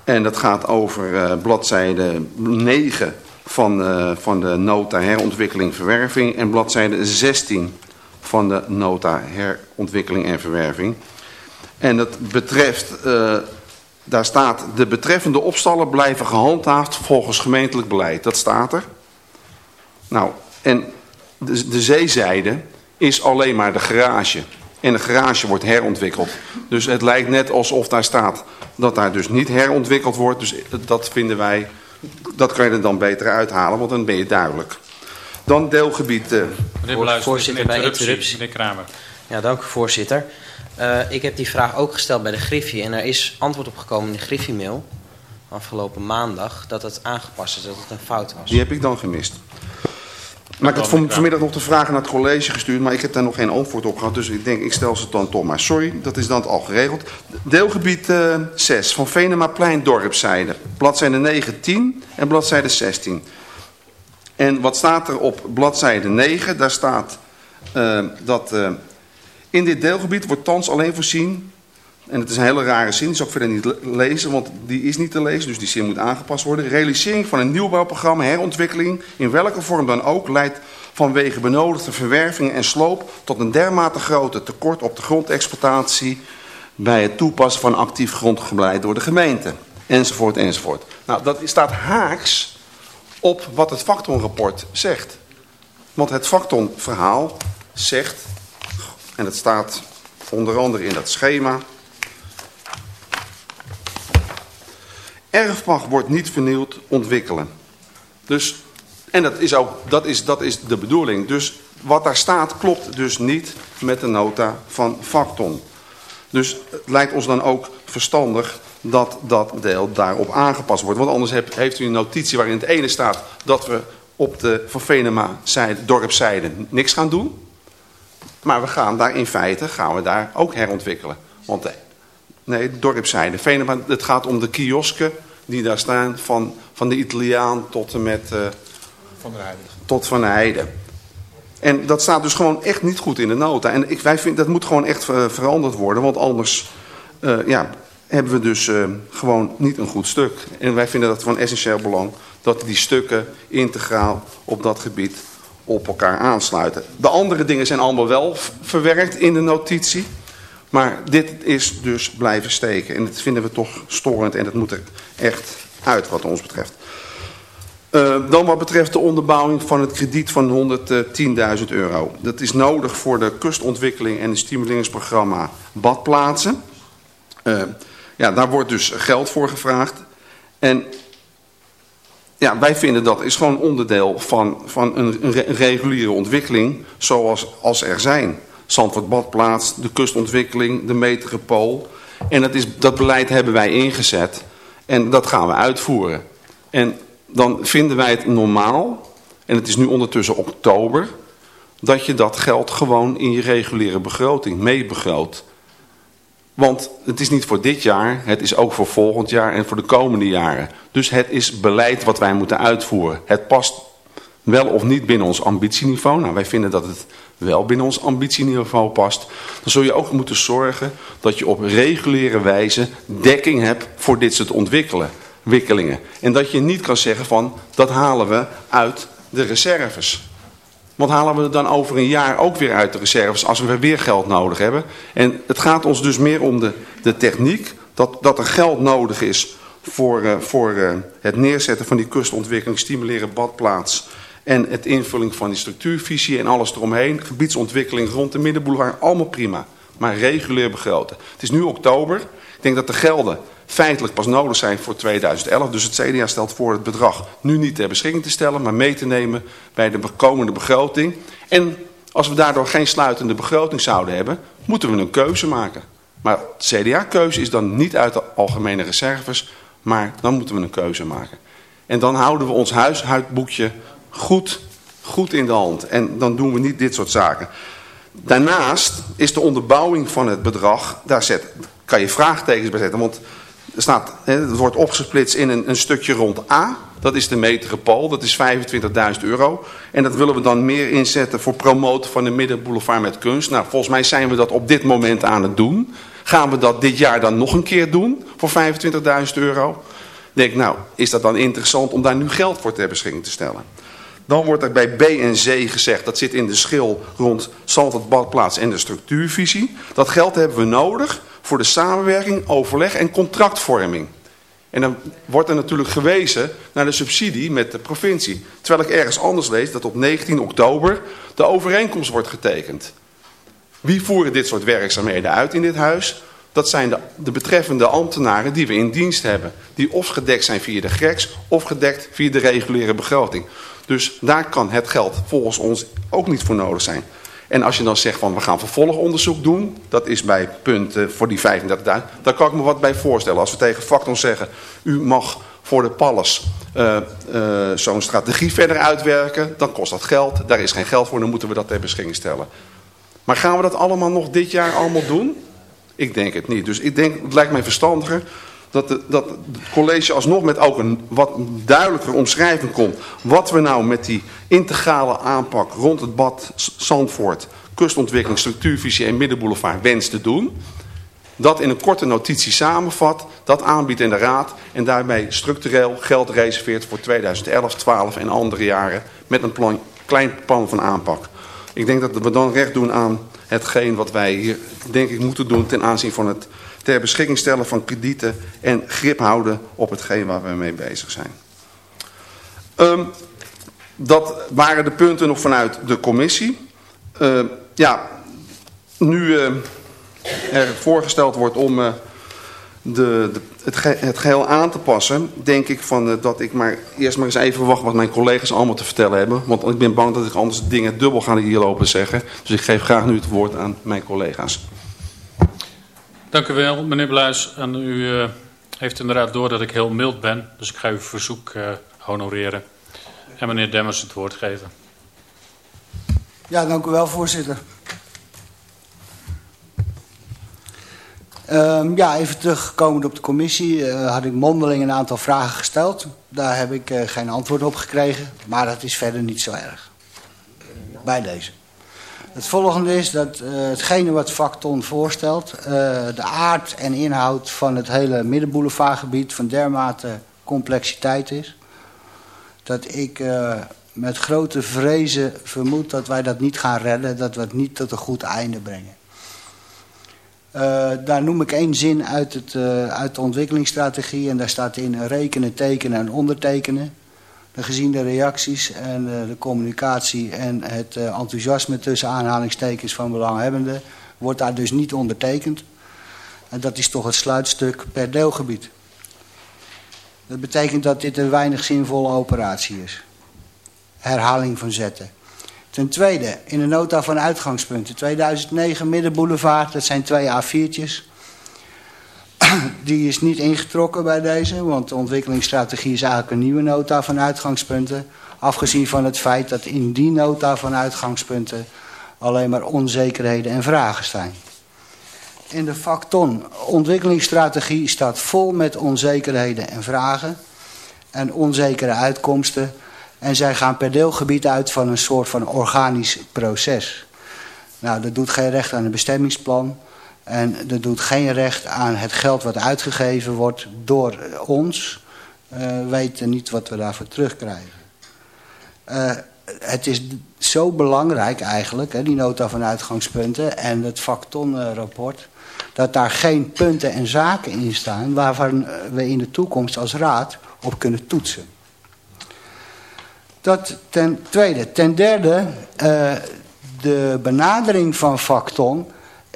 En dat gaat over bladzijde 9 van, uh, van de nota herontwikkeling verwerving en bladzijde 16 van de nota herontwikkeling en verwerving. En dat betreft, uh, daar staat de betreffende opstallen blijven gehandhaafd volgens gemeentelijk beleid. Dat staat er. Nou, en de, de zeezijde is alleen maar de garage. En de garage wordt herontwikkeld. Dus het lijkt net alsof daar staat dat daar dus niet herontwikkeld wordt. Dus dat vinden wij dat kan je er dan beter uithalen, want dan ben je duidelijk. Dan deelgebied... Uh, meneer Bluis, voorzitter, bij interruptie. Meneer Kramer. Ja, dank u voorzitter. Uh, ik heb die vraag ook gesteld bij de Griffie en er is antwoord op gekomen in de Griffie-mail. afgelopen maandag dat het aangepast is, dat het een fout was. Die heb ik dan gemist. Maar ik had van, vanmiddag nog de vragen naar het college gestuurd, maar ik heb daar nog geen antwoord op gehad. Dus ik denk, ik stel ze dan toch maar. Sorry, dat is dan al geregeld. Deelgebied uh, 6 van Venemaplein Dorpszijde. Bladzijde 9, 10 en bladzijde 16. En wat staat er op bladzijde 9? Daar staat uh, dat uh, in dit deelgebied wordt thans alleen voorzien en het is een hele rare zin, die zal ik verder niet lezen, want die is niet te lezen, dus die zin moet aangepast worden. Realisering van een nieuwbouwprogramma, herontwikkeling, in welke vorm dan ook, leidt vanwege benodigde verwerving en sloop tot een dermate grote tekort op de grondexploitatie bij het toepassen van actief grondbeleid door de gemeente. Enzovoort, enzovoort. Nou, dat staat haaks op wat het Facton-rapport zegt. Want het Facton-verhaal zegt, en het staat onder andere in dat schema... Erfpacht wordt niet vernieuwd, ontwikkelen. Dus, en dat is, ook, dat, is, dat is de bedoeling. Dus wat daar staat klopt dus niet met de nota van Facton. Dus het lijkt ons dan ook verstandig dat dat deel daarop aangepast wordt. Want anders heeft, u een notitie waarin het ene staat dat we op de Van Venema dorpszijde niks gaan doen. Maar we gaan daar in feite gaan we daar ook herontwikkelen. Want Nee, dorpszijde. Venema, het gaat om de kiosken die daar staan van, van de Italiaan tot en met... Uh, van der Heide. Tot Van der Heide. En dat staat dus gewoon echt niet goed in de nota. En ik, wij vinden dat moet gewoon echt uh, veranderd worden. Want anders uh, ja, hebben we dus gewoon niet een goed stuk. En wij vinden dat van essentieel belang dat die stukken integraal op dat gebied op elkaar aansluiten. De andere dingen zijn allemaal wel verwerkt in de notitie. Maar dit is dus blijven steken. En dat vinden we toch storend en dat moet er echt uit wat ons betreft. Uh, dan wat betreft de onderbouwing van het krediet van 110.000 euro. Dat is nodig voor de kustontwikkeling en het stimuleringsprogramma badplaatsen. Uh, ja, daar wordt dus geld voor gevraagd. En ja, wij vinden dat is gewoon onderdeel van, van een, een reguliere ontwikkeling zoals als er zijn. Zandvoort Badplaats, de kustontwikkeling, de metropool. En dat, is, dat beleid hebben wij ingezet en dat gaan we uitvoeren. En dan vinden wij het normaal, en het is nu ondertussen oktober, dat je dat geld gewoon in je reguliere begroting meebegroot. Want het is niet voor dit jaar, het is ook voor volgend jaar en voor de komende jaren. Dus het is beleid wat wij moeten uitvoeren. Het past wel of niet binnen ons ambitieniveau. Nou, wij vinden dat het wel binnen ons ambitieniveau past. Dan zul je ook moeten zorgen dat je op reguliere wijze dekking hebt voor dit soort ontwikkelingen. En dat je niet kan zeggen van, dat halen we uit de reserves. Want halen we dan over een jaar ook weer uit de reserves als we weer geld nodig hebben. En het gaat ons dus meer om de, de techniek, dat, dat er geld nodig is voor, uh, voor uh, het neerzetten van die kustontwikkeling, stimuleren badplaats en het invulling van die structuurvisie en alles eromheen. Gebiedsontwikkeling rond de middenboulevard, allemaal prima. Maar regulier begroten. Het is nu oktober. Ik denk dat de gelden feitelijk pas nodig zijn voor 2011. Dus het CDA stelt voor het bedrag nu niet ter beschikking te stellen, maar mee te nemen bij de komende begroting. En als we daardoor geen sluitende begroting zouden hebben, moeten we een keuze maken. Maar de CDA-keuze is dan niet uit de algemene reserves, maar dan moeten we een keuze maken. En dan houden we ons huishoudboekje goed, goed in de hand. En dan doen we niet dit soort zaken. Daarnaast is de onderbouwing van het bedrag, daar zet, kan je vraagtekens bij zetten. Want er staat, het wordt opgesplitst in een, een stukje rond A. Dat is de metropool, dat is 25.000 euro. En dat willen we dan meer inzetten voor promoten van de middenboulevard met kunst. Nou, volgens mij zijn we dat op dit moment aan het doen. Gaan we dat dit jaar dan nog een keer doen voor 25.000 euro? denk nou, is dat dan interessant om daar nu geld voor ter beschikking te stellen? Dan wordt er bij B en C gezegd, dat zit in de schil rond Zandvoort Badplaats en de structuurvisie. Dat geld hebben we nodig voor de samenwerking, overleg en contractvorming. En dan wordt er natuurlijk gewezen naar de subsidie met de provincie. Terwijl ik ergens anders lees dat op 19 oktober de overeenkomst wordt getekend. Wie voeren dit soort werkzaamheden uit in dit huis? Dat zijn de, de, betreffende ambtenaren die we in dienst hebben. Die of gedekt zijn via de GREX of gedekt via de reguliere begroting. Dus daar kan het geld volgens ons ook niet voor nodig zijn. En als je dan zegt van we gaan vervolgonderzoek doen, dat is bij punt uh, voor die 35.000, daar kan ik me wat bij voorstellen. Als we tegen Facton zeggen, u mag voor de Pallas uh, uh, zo'n strategie verder uitwerken, dan kost dat geld. Daar is geen geld voor, dan moeten we dat ter beschikking stellen. Maar gaan we dat allemaal nog dit jaar allemaal doen? Ik denk het niet. Dus ik denk, het lijkt mij verstandiger dat, dat het college alsnog met ook een wat duidelijker omschrijving komt. Wat we nou met die integrale aanpak rond het bad Zandvoort, kustontwikkeling, structuurvisie en middenboulevard wenst te doen. Dat in een korte notitie samenvat, dat aanbiedt in de raad en daarbij structureel geld reserveert voor 2011, 12 en andere jaren met een plan, klein plan van aanpak. Ik denk dat we dan recht doen aan hetgeen wat wij hier denk ik moeten doen ten aanzien van het ter beschikking stellen van kredieten en grip houden op hetgeen waar we mee bezig zijn. Um, dat waren de punten nog vanuit de commissie. Uh, ja, nu uh, er voorgesteld wordt om uh, de, de, het, ge het, geheel aan te passen, denk ik van, dat ik maar eerst maar eens even wacht wat mijn collega's allemaal te vertellen hebben. Want ik ben bang dat ik anders dingen dubbel ga hier lopen zeggen. Dus ik geef graag nu het woord aan mijn collega's. Dank u wel, meneer Bluis. En u uh, heeft inderdaad door dat ik heel mild ben. Dus ik ga uw verzoek uh, honoreren. En meneer Demmers het woord geven. Ja, dank u wel, voorzitter. Um, ja, even teruggekomen op de commissie. Uh, had ik mondeling een aantal vragen gesteld. Daar heb ik geen antwoord op gekregen. Maar dat is verder niet zo erg. Bij deze. Het volgende is dat uh, hetgene wat Facton voorstelt, uh, de aard en inhoud van het hele middenboulevardgebied van dermate complexiteit is. Dat ik uh, met grote vrezen vermoed dat wij dat niet gaan redden, dat we het niet tot een goed einde brengen. daar noem ik één zin uit, het, uit de ontwikkelingsstrategie en daar staat in rekenen, tekenen en ondertekenen gezien de reacties en uh, de communicatie en het uh, enthousiasme tussen aanhalingstekens van belanghebbenden, wordt daar dus niet ondertekend. En dat is toch het sluitstuk per deelgebied. Dat betekent dat dit een weinig zinvolle operatie is. Herhaling van zetten. Ten tweede, in de nota van uitgangspunten. 2009 Middenboulevard, dat zijn twee A4'tjes. die is niet ingetrokken bij deze, want de ontwikkelingsstrategie is eigenlijk een nieuwe nota van uitgangspunten. Afgezien van het feit dat in die nota van uitgangspunten alleen maar onzekerheden en vragen staan. In de facton ontwikkelingsstrategie staat vol met onzekerheden en vragen en onzekere uitkomsten. En zij gaan per deelgebied uit van een soort van organisch proces. Nou, dat doet geen recht aan een bestemmingsplan. En dat doet geen recht aan het geld wat uitgegeven wordt door ons. Uh, weten niet wat we daarvoor terugkrijgen. Uh, het is zo belangrijk eigenlijk, hè, die nota van uitgangspunten en het Facton-rapport... dat daar geen punten en zaken in staan waarvan we in de toekomst als raad op kunnen toetsen. Dat ten tweede. Ten derde, uh, de benadering van Facton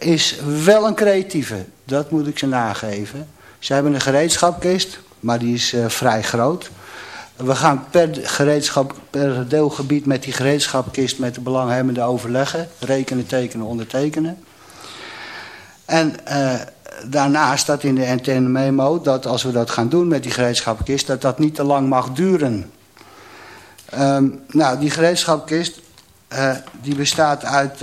is wel een creatieve. Dat moet ik ze nageven. Ze hebben een gereedschapkist, maar die is uh, vrij groot. We gaan per gereedschap, per deelgebied met die gereedschapkist met de belanghebbenden overleggen. Rekenen, tekenen, ondertekenen. En uh, daarnaast staat in de interne memo dat als we dat gaan doen met die gereedschapkist, dat dat niet te lang mag duren. Um, nou, die gereedschapkist, uh, die bestaat uit...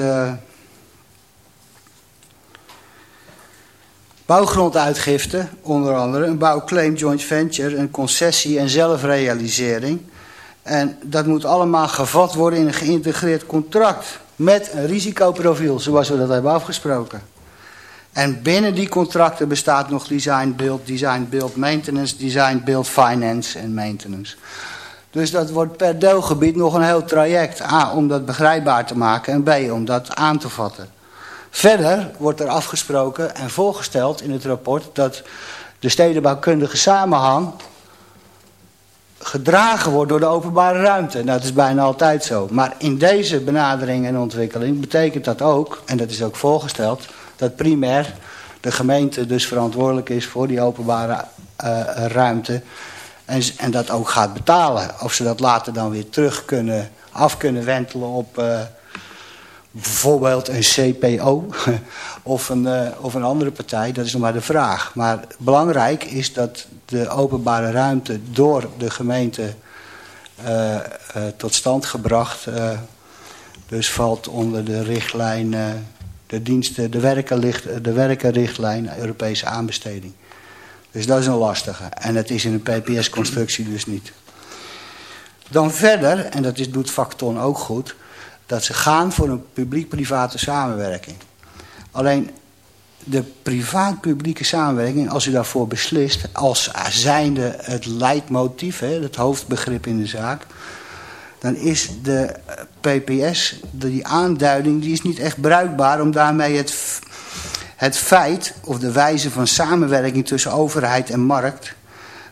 Bouwgronduitgifte, onder andere, een bouwclaim joint venture, een concessie en zelfrealisering. En dat moet allemaal gevat worden in een geïntegreerd contract met een risicoprofiel, zoals we dat hebben afgesproken. En binnen die contracten bestaat nog design, build, design, build, maintenance, design, build, finance en maintenance. Dus dat wordt per deelgebied nog een heel traject. A, om dat begrijpbaar te maken en B, om dat aan te vatten. Verder wordt er afgesproken en voorgesteld in het rapport dat de stedenbouwkundige samenhang gedragen wordt door de openbare ruimte. Nou, dat is bijna altijd zo. Maar in deze benadering en ontwikkeling betekent dat ook, en dat is ook voorgesteld, dat primair de gemeente dus verantwoordelijk is voor die openbare uh, ruimte. En, en, dat ook gaat betalen. Of ze dat later dan weer terug kunnen, af kunnen wentelen op... Uh, bijvoorbeeld een CPO of een, uh, of een andere partij, dat is nog maar de vraag. Maar belangrijk is dat de openbare ruimte door de gemeente uh, uh, tot stand gebracht. dus valt onder de richtlijn, de diensten, de, de werkenrichtlijn Europese aanbesteding. Dus dat is een lastige. En het is in een PPS-constructie dus niet. Dan verder, en dat is, doet Facton ook goed dat ze gaan voor een publiek-private samenwerking. Alleen de privaat-publieke samenwerking, als u daarvoor beslist, als zijnde het leidmotief, het hoofdbegrip in de zaak, dan is de PPS, die aanduiding, die is niet echt bruikbaar om daarmee het, het feit of de wijze van samenwerking tussen overheid en markt,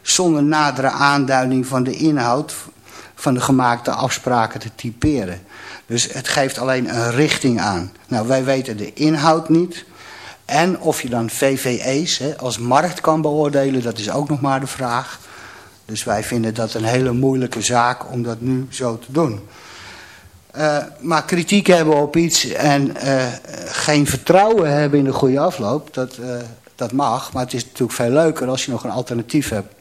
zonder nadere aanduiding van de inhoud van de gemaakte afspraken te typeren. Dus het geeft alleen een richting aan. Nou, wij weten de inhoud niet. En of je dan VVE's hè, als markt kan beoordelen, dat is ook nog maar de vraag. Dus wij vinden dat een hele moeilijke zaak om dat nu zo te doen. Uh, maar kritiek hebben op iets en uh, geen vertrouwen hebben in de goede afloop, dat, uh, dat mag. Maar het is natuurlijk veel leuker als je nog een alternatief hebt.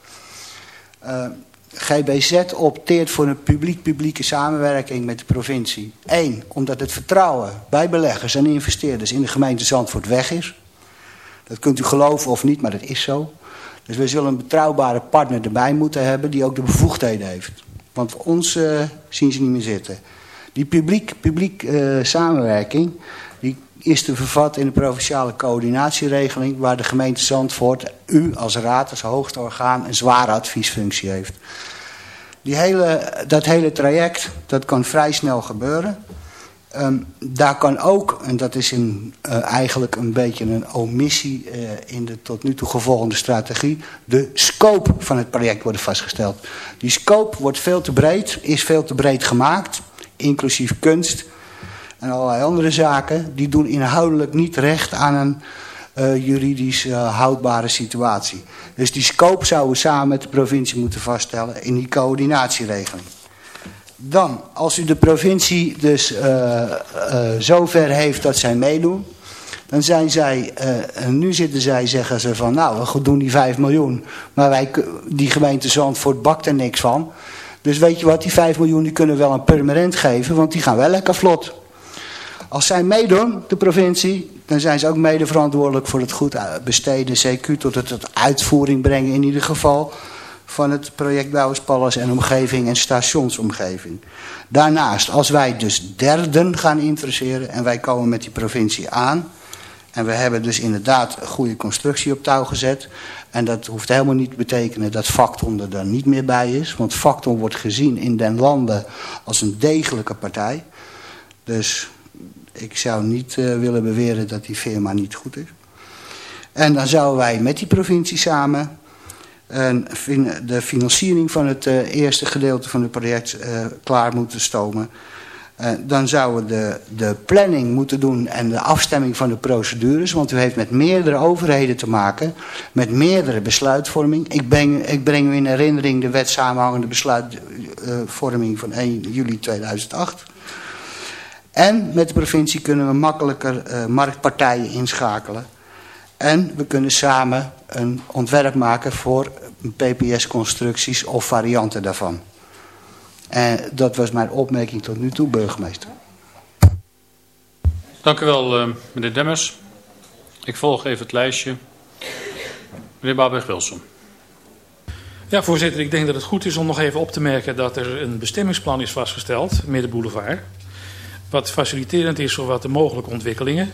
GBZ opteert voor een publiek-publieke samenwerking met de provincie. Eén, omdat het vertrouwen bij beleggers en investeerders in de gemeente Zandvoort weg is. Dat kunt u geloven of niet, maar dat is zo. Dus we zullen een betrouwbare partner erbij moeten hebben die ook de bevoegdheden heeft. Want voor ons uh, zien ze niet meer zitten. Die publiek-publiek uh, samenwerking is te vervatten in de provinciale coördinatieregeling... waar de gemeente Zandvoort, u als raad, als hoogste orgaan... een zware adviesfunctie heeft. Die hele, dat hele traject, dat kan vrij snel gebeuren. Um, daar kan ook, en dat is in, uh, eigenlijk een beetje een omissie uh, in de tot nu toe gevolgde strategie, de scope van het project worden vastgesteld. Die scope wordt veel te breed, is veel te breed gemaakt, inclusief kunst en allerlei andere zaken. Die doen inhoudelijk niet recht aan een uh, juridisch uh, houdbare situatie. Dus die scope zouden we samen met de provincie moeten vaststellen in die coördinatieregeling. Dan, als u de provincie dus uh, zover heeft dat zij meedoen, dan zijn zij, nu zitten zij, zeggen ze van, nou, we doen die 5 miljoen, maar wij, die gemeente Zandvoort bakt er niks van. Dus weet je wat, die 5 miljoen die kunnen we wel een permanent geven, want die gaan wel lekker vlot. Als zij meedoen, de provincie, dan zijn ze ook mede verantwoordelijk voor het goed besteden CQ tot het tot uitvoering brengen in ieder geval van het project Bouwerspallas en omgeving en stationsomgeving. Daarnaast, als wij dus derden gaan interesseren en wij komen met die provincie aan en we hebben dus inderdaad een goede constructie op touw gezet en dat hoeft helemaal niet te betekenen dat Facton er dan niet meer bij is, want Facton wordt gezien in den landen als een degelijke partij. Dus ik zou niet uh, willen beweren dat die firma niet goed is. En dan zouden wij met die provincie samen uh, de financiering van het uh, eerste gedeelte van het project klaar moeten stomen. dan zouden we de, de planning moeten doen en de afstemming van de procedures. Want u heeft met meerdere overheden te maken, met meerdere besluitvorming. Ik breng, ik breng u in herinnering de wet samenhangende besluitvorming van 1 juli 2008. En met de provincie kunnen we makkelijker uh, marktpartijen inschakelen. En we kunnen samen een ontwerp maken voor PPS-constructies of varianten daarvan. En dat was mijn opmerking tot nu toe, burgemeester. Dank u wel, uh, meneer Demmers. Ik volg even het lijstje. Meneer Babeg-Wilson. Ja, voorzitter, ik denk dat het goed is om nog even op te merken dat er een bestemmingsplan is vastgesteld, Middenboulevard wat faciliterend is voor wat de mogelijke ontwikkelingen.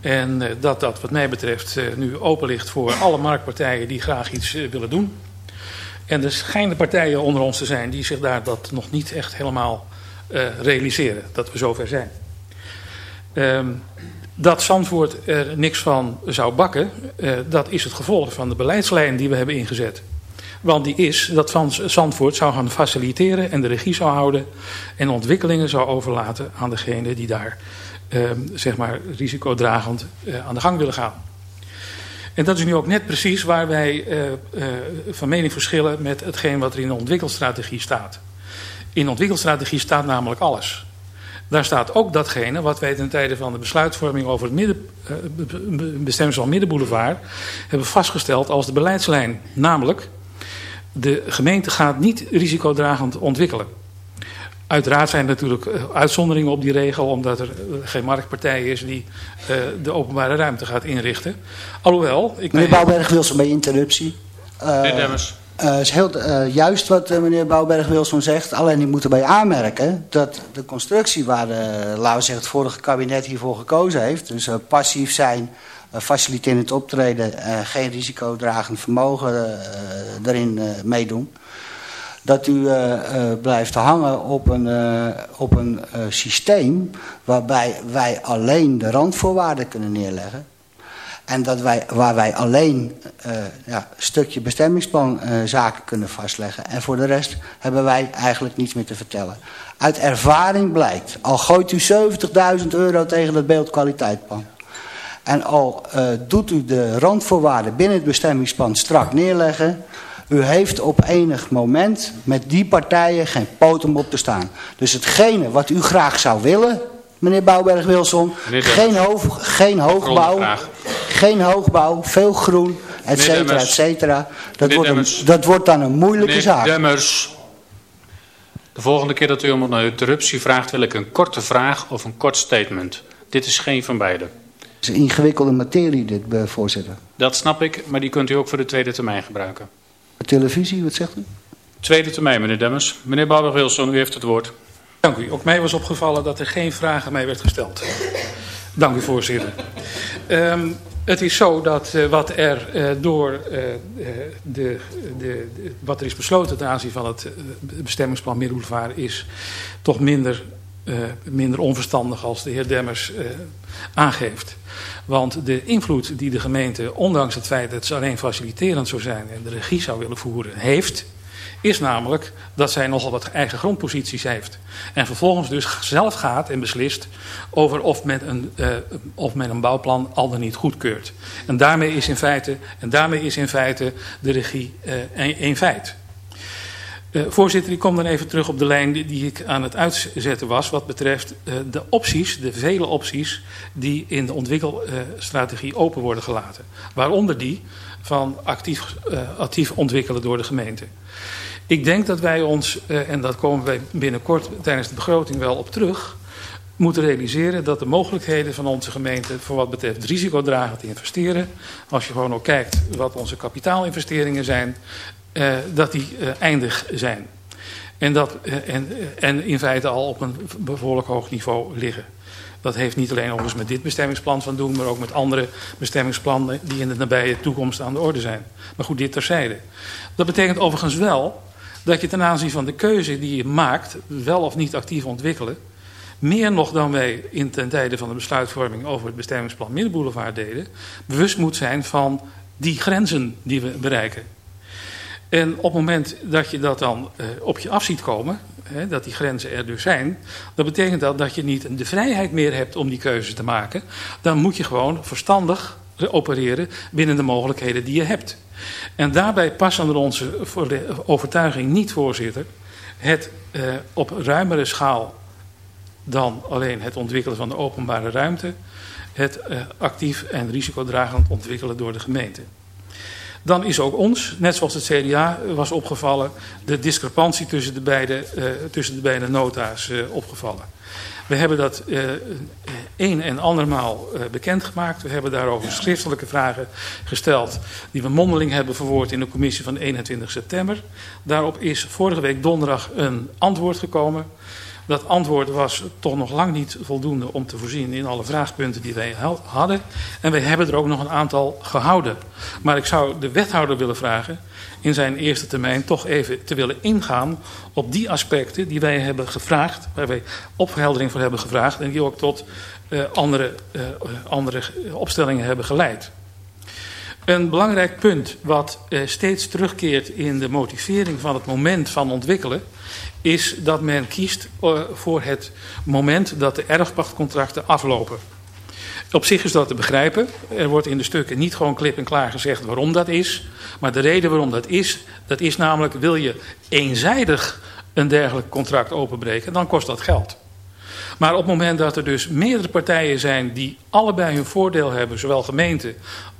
En uh, dat dat wat mij betreft uh, nu open ligt voor alle marktpartijen die graag iets uh, willen doen. En er schijnen partijen onder ons te zijn die zich daar dat nog niet echt helemaal realiseren. Dat we zover zijn. Um, dat Zandvoort er niks van zou bakken, dat is het gevolg van de beleidslijn die we hebben ingezet. Want die is dat Van Zandvoort zou gaan faciliteren en de regie zou houden. En ontwikkelingen zou overlaten aan degene die daar eh, zeg maar risicodragend eh, aan de gang willen gaan. En dat is nu ook net precies waar wij uh, uh, van mening verschillen met hetgeen wat er in de ontwikkelstrategie staat. In de ontwikkelstrategie staat namelijk alles. Daar staat ook datgene wat wij ten tijde van de besluitvorming over het midden, uh, bestemming van Middenboulevard hebben vastgesteld als de beleidslijn. Namelijk, de gemeente gaat niet risicodragend ontwikkelen. Uiteraard zijn er natuurlijk eh, uitzonderingen op die regel, omdat er geen marktpartij is die uh, de openbare ruimte gaat inrichten. Alhoewel... Ik meneer Bouwberg wil ze bij interruptie. Uh, meneer Demmers. Het uh, is heel uh, juist wat uh, meneer Bouwberg-Wilson zegt. Alleen ik moet erbij aanmerken dat de constructie waar laten we zeggen, het vorige kabinet hiervoor gekozen heeft... dus passief zijn, faciliterend optreden, geen risicodragend vermogen erin meedoen... dat u blijft hangen op een, op een systeem waarbij wij alleen de randvoorwaarden kunnen neerleggen... En dat wij, waar wij alleen ja, een stukje bestemmingsplan zaken kunnen vastleggen. En voor de rest hebben wij eigenlijk niets meer te vertellen. Uit ervaring blijkt, al gooit u 70.000 euro tegen het beeldkwaliteitplan. En al uh, doet u de randvoorwaarden binnen het bestemmingsplan strak neerleggen. U heeft op enig moment met die partijen geen poot om op te staan. Dus hetgene wat u graag zou willen, meneer Bouwberg-Wilson, geen, hoog, geen hoogbouw geen hoogbouw, veel groen, et cetera, et cetera. Dat, wordt een, dat wordt dan een moeilijke Meneer zaak. Demmers, de volgende keer dat u om een interruptie vraagt, wil ik een korte vraag of een kort statement. Dit is geen van beide. Is een ingewikkelde materie, dit, voorzitter. Dat snap ik, maar die kunt u ook voor de tweede termijn gebruiken. De televisie, wat zegt u? Tweede termijn, meneer Demmers. Meneer Bouwberg-Wilson, u heeft het woord. Dank u. Ook mij was opgevallen dat er geen vragen mij werd gesteld. Dank u, voorzitter. Um, het is zo dat uh, wat er uh, door uh, de, de, de, wat er is besloten ten aanzien van het bestemmingsplan Middelboulevard is toch minder, minder onverstandig als de heer Demmers aangeeft. Want de invloed die de gemeente, ondanks het feit dat ze alleen faciliterend zou zijn en de regie zou willen voeren, heeft, is namelijk dat zij nogal wat eigen grondposities heeft. En vervolgens dus zelf gaat en beslist over of men een, uh, of men een bouwplan al dan niet goedkeurt. En daarmee is in feite, en daarmee is in feite de regie uh, een feit. Uh, voorzitter, ik kom dan even terug op de lijn die, ik aan het uitzetten was... wat betreft uh, de opties, de vele opties... die in de ontwikkelstrategie open worden gelaten. Waaronder die van actief, uh, actief ontwikkelen door de gemeente. Ik denk dat wij ons, uh, en dat komen wij binnenkort tijdens de begroting wel op terug... moeten realiseren dat de mogelijkheden van onze gemeente... voor wat betreft risicodragen te investeren... als je gewoon ook kijkt wat onze kapitaalinvesteringen zijn... Uh, dat die uh, eindig zijn. En, dat, en, en in feite al op een behoorlijk hoog niveau liggen. Dat heeft niet alleen overigens met dit bestemmingsplan van doen... maar ook met andere bestemmingsplannen die in de nabije toekomst aan de orde zijn. Maar goed, dit terzijde. Dat betekent overigens wel dat je ten aanzien van de keuze die je maakt... wel of niet actief ontwikkelen... meer nog dan wij in ten tijde van de besluitvorming... over het bestemmingsplan Middenboulevard deden... bewust moet zijn van die grenzen die we bereiken. En op het moment dat je dat dan uh, op je af ziet komen... Hè, dat die grenzen er dus zijn... dan betekent dat dat je niet de vrijheid meer hebt om die keuzes te maken. Dan moet je gewoon verstandig opereren binnen de mogelijkheden die je hebt. En daarbij past onder onze overtuiging niet, voorzitter... het uh, op ruimere schaal dan alleen het ontwikkelen van de openbare ruimte... het uh, actief en risicodragend ontwikkelen door de gemeente. Dan is ook ons, net zoals het CDA was opgevallen... de discrepantie tussen de beide, uh, tussen de beide nota's uh, opgevallen. We hebben dat uh, een en andermaal bekendgemaakt. We hebben daarover schriftelijke vragen gesteld... die we mondeling hebben verwoord in de commissie van 21 september. Daarop is vorige week donderdag een antwoord gekomen... Dat antwoord was toch nog lang niet voldoende om te voorzien in alle vraagpunten die wij hadden. En wij hebben er ook nog een aantal gehouden. Maar ik zou de wethouder willen vragen in zijn eerste termijn toch even te willen ingaan op die aspecten die wij hebben gevraagd, waar wij opheldering voor hebben gevraagd en die ook tot uh, andere, uh, andere opstellingen hebben geleid. Een belangrijk punt wat uh, steeds terugkeert in de motivering van het moment van ontwikkelen is dat men kiest uh, voor het moment dat de erfpachtcontracten aflopen. Op zich is dat te begrijpen. Er wordt in de stukken niet gewoon klip en klaar gezegd waarom dat is. Maar de reden waarom dat is, dat is namelijk wil je eenzijdig een dergelijk contract openbreken, dan kost dat geld. Maar op het moment dat er dus meerdere partijen zijn die allebei hun voordeel hebben, zowel gemeente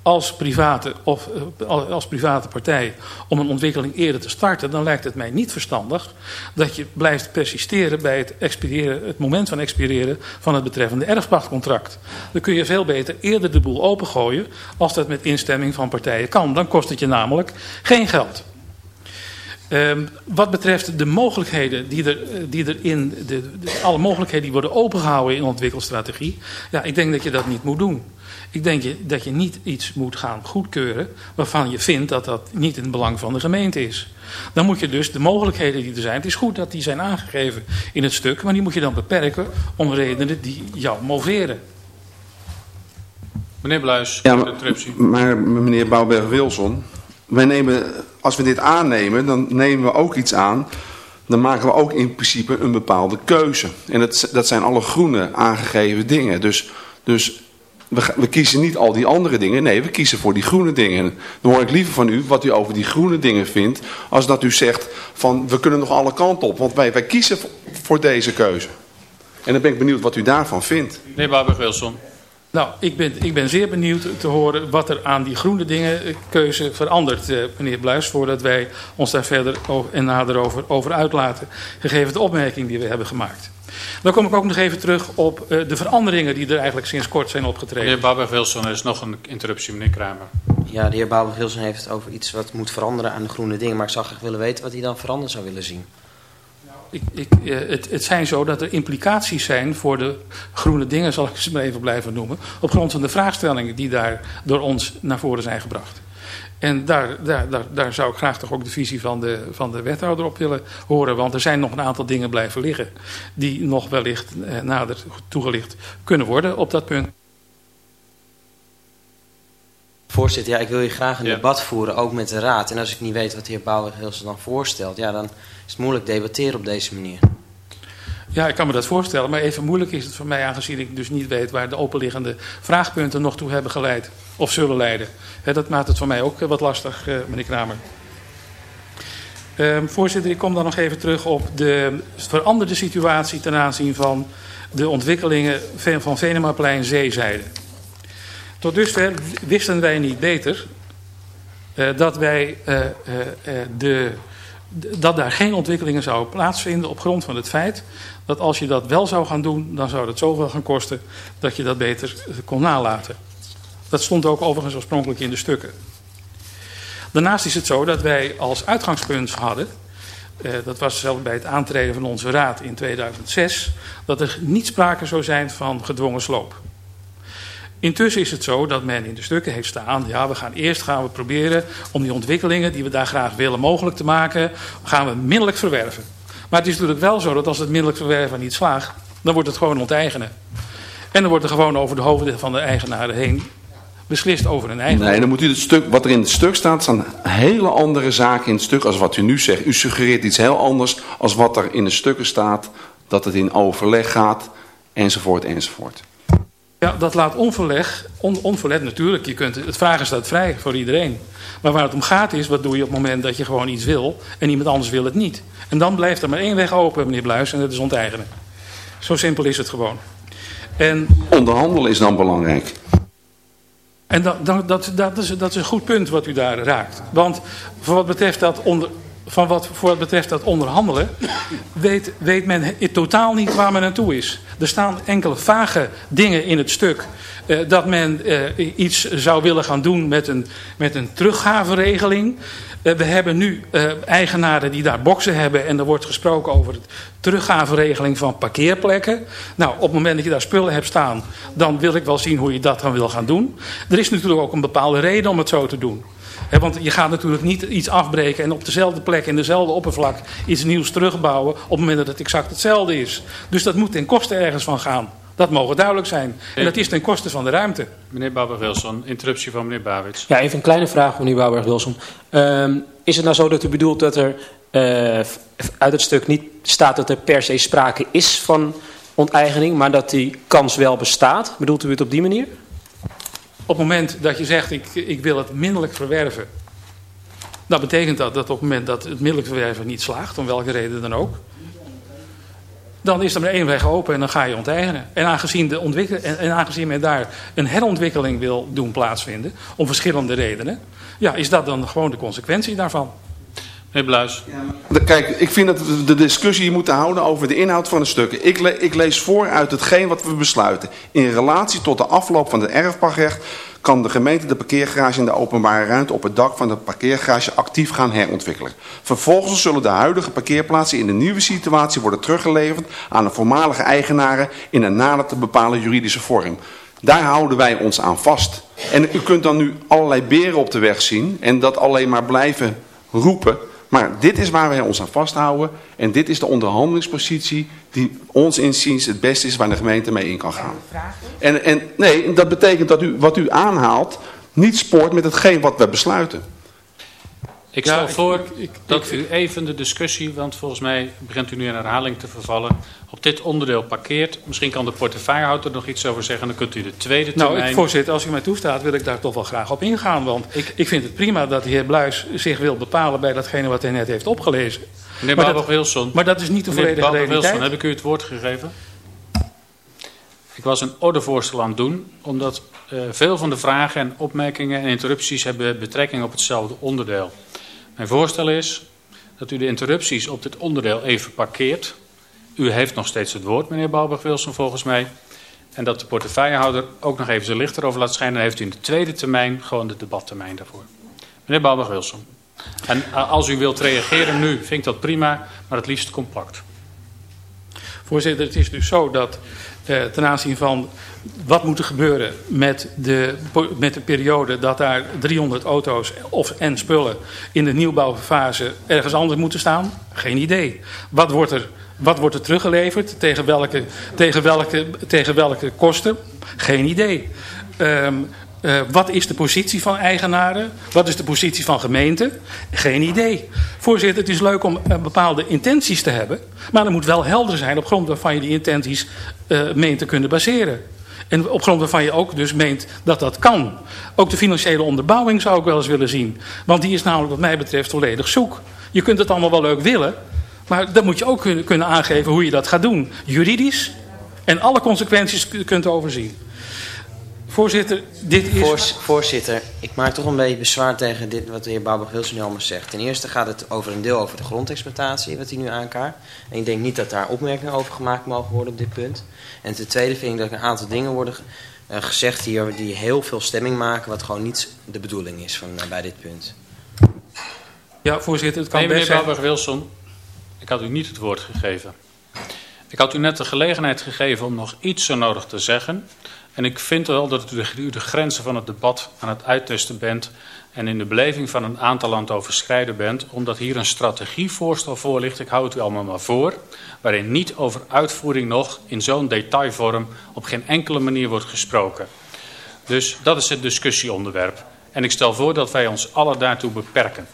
als private, of, eh, als private partij om een ontwikkeling eerder te starten, dan lijkt het mij niet verstandig dat je blijft persisteren bij het, expireren, het moment van expireren van het betreffende erfpachtcontract. Dan kun je veel beter eerder de boel opengooien als dat met instemming van partijen kan. Dan kost het je namelijk geen geld. Um, wat betreft de mogelijkheden die er, eh, die er in, de, alle mogelijkheden die worden opengehouden in ontwikkelstrategie, ja, ik denk dat je dat niet moet doen. Ik denk dat je niet iets moet gaan goedkeuren waarvan je vindt dat dat niet in het belang van de gemeente is. Dan moet je dus de mogelijkheden die er zijn, het is goed dat die zijn aangegeven in het stuk, maar die moet je dan beperken om redenen die jou moveren. Meneer Bluis, ja, maar, maar meneer Bouwberg-Wilson, wij nemen, als we dit aannemen, dan nemen we ook iets aan dan maken we ook in principe een bepaalde keuze. En dat, dat zijn alle groene aangegeven dingen. Dus, dus we, we, kiezen niet al die andere dingen. Nee, we kiezen voor die groene dingen. Dan hoor ik liever van u wat u over die groene dingen vindt. Als dat u zegt van we kunnen nog alle kanten op. Want wij, wij kiezen voor deze keuze. En dan ben ik benieuwd wat u daarvan vindt. Meneer Barber-Wilson. Nou, ik ben, ik ben zeer benieuwd te horen wat er aan die groene dingen eh, keuze verandert, eh, meneer Bluis, voordat wij ons daar verder en nader over, over uitlaten, gegeven de opmerking die we hebben gemaakt. Dan kom ik ook nog even terug op uh, de veranderingen die er eigenlijk sinds kort zijn opgetreden. Meneer Babber-Wilson, er is nog een interruptie, meneer Kramer. Ja, de heer Babber-Wilson heeft het over iets wat moet veranderen aan de groene dingen. Maar ik zou graag willen weten wat hij dan veranderd zou willen zien. Ik, ik, uh, het, het zijn zo dat er implicaties zijn voor de groene dingen, zal ik ze maar even blijven noemen. Op grond van de vraagstellingen die daar door ons naar voren zijn gebracht. En daar, daar, daar, daar zou ik graag toch ook de visie van de, van de wethouder op willen horen. Want er zijn nog een aantal dingen blijven liggen die nog wellicht eh, nader toegelicht kunnen worden op dat punt. Voorzitter, ja, ik wil hier graag een ja. debat voeren, ook met de raad. En als ik niet weet wat de heer Bouwer-Hilsen dan voorstelt, ja, dan is moeilijk debatteren op deze manier. Ja, ik kan me dat voorstellen, maar even moeilijk is het voor mij aangezien ik dus niet weet waar de openliggende vraagpunten nog toe hebben geleid of zullen leiden. He, dat maakt het voor mij ook wat lastig, uh, meneer Kramer. Uh, voorzitter, ik kom dan nog even terug op de veranderde situatie ten aanzien van de ontwikkelingen van Venemaplein zeezijde. Tot dusver wisten wij niet beter uh, dat wij uh, de dat daar geen ontwikkelingen zouden plaatsvinden op grond van het feit dat als je dat wel zou gaan doen, dan zou dat zoveel gaan kosten dat je dat beter kon nalaten. Dat stond ook overigens oorspronkelijk in de stukken. Daarnaast is het zo dat wij als uitgangspunt hadden, eh, dat was zelfs bij het aantreden van onze raad in 2006, dat er niet sprake zou zijn van gedwongen sloop. Intussen is het zo dat men in de stukken heeft staan, ja, we gaan eerst gaan we proberen om die ontwikkelingen die we daar graag willen mogelijk te maken, gaan we middelijk verwerven. Maar het is natuurlijk wel zo dat als het middelijk verwerven niet slaagt, dan wordt het gewoon onteigenen. En dan wordt er gewoon over de hoofden van de eigenaren heen beslist over een eigen. Nee, dan moet u het stuk, wat er in het stuk staat, staan hele andere zaken in het stuk als wat u nu zegt. U suggereert iets heel anders als wat er in de stukken staat, dat het in overleg gaat, enzovoort, enzovoort. Ja, dat laat onverleg, on, onverlet natuurlijk. Je kunt, het vragen staat vrij voor iedereen. Maar waar het om gaat is, wat doe je op het moment dat je gewoon iets wil en iemand anders wil het niet. En dan blijft er maar één weg open, meneer Bluis, en dat is onteigenen. Zo simpel is het gewoon. En, Onderhandelen is dan belangrijk. En dat, dat, dat, dat, is, dat is een goed punt wat u daar raakt. Want voor wat betreft dat, onder, van wat, voor wat betreft dat onderhandelen... Weet, weet men totaal niet waar men naartoe is. Er staan enkele vage dingen in het stuk... Uh, dat men uh, iets zou willen gaan doen met een, met een teruggaveregeling. Uh, we hebben nu eigenaren die daar boksen hebben... en er wordt gesproken over het teruggaveregeling van parkeerplekken. Nou, op het moment dat je daar spullen hebt staan... dan wil ik wel zien hoe je dat dan wil gaan doen. Er is natuurlijk ook een bepaalde reden om het zo te doen. He, want je gaat natuurlijk niet iets afbreken en op dezelfde plek in dezelfde oppervlak iets nieuws terugbouwen op het moment dat het exact hetzelfde is. Dus dat moet ten koste ergens van gaan. Dat mogen duidelijk zijn. En dat is ten koste van de ruimte. Meneer Bouwberg-Wilson, interruptie van meneer Bawits. Ja, even een kleine vraag, meneer Bouwberg-Wilson. Um, is het nou zo dat u bedoelt dat er uh, uit het stuk niet staat dat er per se sprake is van onteigening, maar dat die kans wel bestaat? Bedoelt u het op die manier? Op het moment dat je zegt, ik, ik wil het middelijk verwerven. Dan betekent dat dat op het moment dat het middelijk verwerven niet slaagt, om welke reden dan ook. dan is er maar één weg open en dan ga je onteigenen. En aangezien, de en, en aangezien men daar een herontwikkeling wil doen plaatsvinden, om verschillende redenen, ja, is dat dan gewoon de consequentie daarvan. Meneer Bluis. Kijk, ik vind dat we de discussie moeten houden over de inhoud van de stukken. Ik, ik lees voor uit hetgeen wat we besluiten. In relatie tot de afloop van het erfpachtrecht kan de gemeente de parkeergarage in de openbare ruimte op het dak van de parkeergarage actief gaan herontwikkelen. Vervolgens zullen de huidige parkeerplaatsen in de nieuwe situatie worden teruggeleverd aan de voormalige eigenaren in een nader te bepalen juridische vorm. Daar houden wij ons aan vast. En u kunt dan nu allerlei beren op de weg zien en dat alleen maar blijven roepen. Maar dit is waar wij ons aan vasthouden. En dit is de onderhandelingspositie die ons inziens het beste is waar de gemeente mee in kan gaan. En, en nee, dat betekent dat u wat u aanhaalt niet spoort met hetgeen wat we besluiten. Ik stel ja, voor ik, ik, dat u even de discussie, want volgens mij begint u nu in herhaling te vervallen, op dit onderdeel parkeert. Misschien kan de portefeuillehouder nog iets over zeggen, dan kunt u de tweede termijn... Nou, voorzitter, als u mij toestaat wil ik daar toch wel graag op ingaan, want ik, ik vind het prima dat de heer Bluis zich wil bepalen bij datgene wat hij net heeft opgelezen. Meneer Barbara-Wilson. Maar dat is niet de volledige realiteit. Wilson, heb ik u het woord gegeven? Ik was een ordevoorstel aan het doen, omdat uh, veel van de vragen en opmerkingen en interrupties hebben betrekking op hetzelfde onderdeel. Mijn voorstel is dat u de interrupties op dit onderdeel even parkeert. U heeft nog steeds het woord, meneer Balberg-Wilson, volgens mij. En dat de portefeuillehouder ook nog even zijn licht erover laat schijnen. Dan heeft u in de tweede termijn gewoon de debattermijn daarvoor. Meneer Balberg-Wilson. En uh, als u wilt reageren nu, vind ik dat prima, maar het liefst compact. Voorzitter, het is dus zo dat eh, ten aanzien van wat moet er gebeuren met de, met de periode dat daar 300 auto's of, en spullen in de nieuwbouwfase ergens anders moeten staan? Geen idee. Wat wordt er, wat wordt er teruggeleverd? Tegen welke, tegen, welke, tegen welke kosten? Geen idee. Um, uh, wat is de positie van eigenaren? Wat is de positie van gemeenten? Geen idee. Voorzitter, het is leuk om uh, bepaalde intenties te hebben. Maar er moet wel helder zijn op grond waarvan je die intenties uh, meent te kunnen baseren. En op grond waarvan je ook dus meent dat dat kan. Ook de financiële onderbouwing zou ik wel eens willen zien. Want die is namelijk wat mij betreft volledig zoek. Je kunt het allemaal wel leuk willen. Maar dan moet je ook kunnen, aangeven hoe je dat gaat doen. Juridisch. En alle consequenties kunt overzien. Voorzitter, dit is... Voors, voorzitter, ik maak toch een beetje bezwaar tegen dit wat de heer Babel Hilsen nu allemaal zegt. Ten eerste gaat het over een deel over de grondexploitatie, wat hij nu aankaart. En ik denk niet dat daar opmerkingen over gemaakt mogen worden op dit punt. En ten tweede vind ik dat er een aantal dingen worden uh, gezegd hier die heel veel stemming maken, wat gewoon niet de bedoeling is van, uh, bij dit punt. Ja, voorzitter, het kan nee, best meneer Babel-Wilson, ik had u niet het woord gegeven. Ik had u net de gelegenheid gegeven om nog iets zo nodig te zeggen... En ik vind wel dat u de grenzen van het debat aan het uittesten bent en in de beleving van een aantal aan het overschrijden bent, omdat hier een strategievoorstel voor ligt, ik hou het u allemaal maar voor, waarin niet over uitvoering nog in zo'n detailvorm op geen enkele manier wordt gesproken. Dus dat is het discussieonderwerp. En ik stel voor dat wij ons alle daartoe beperken.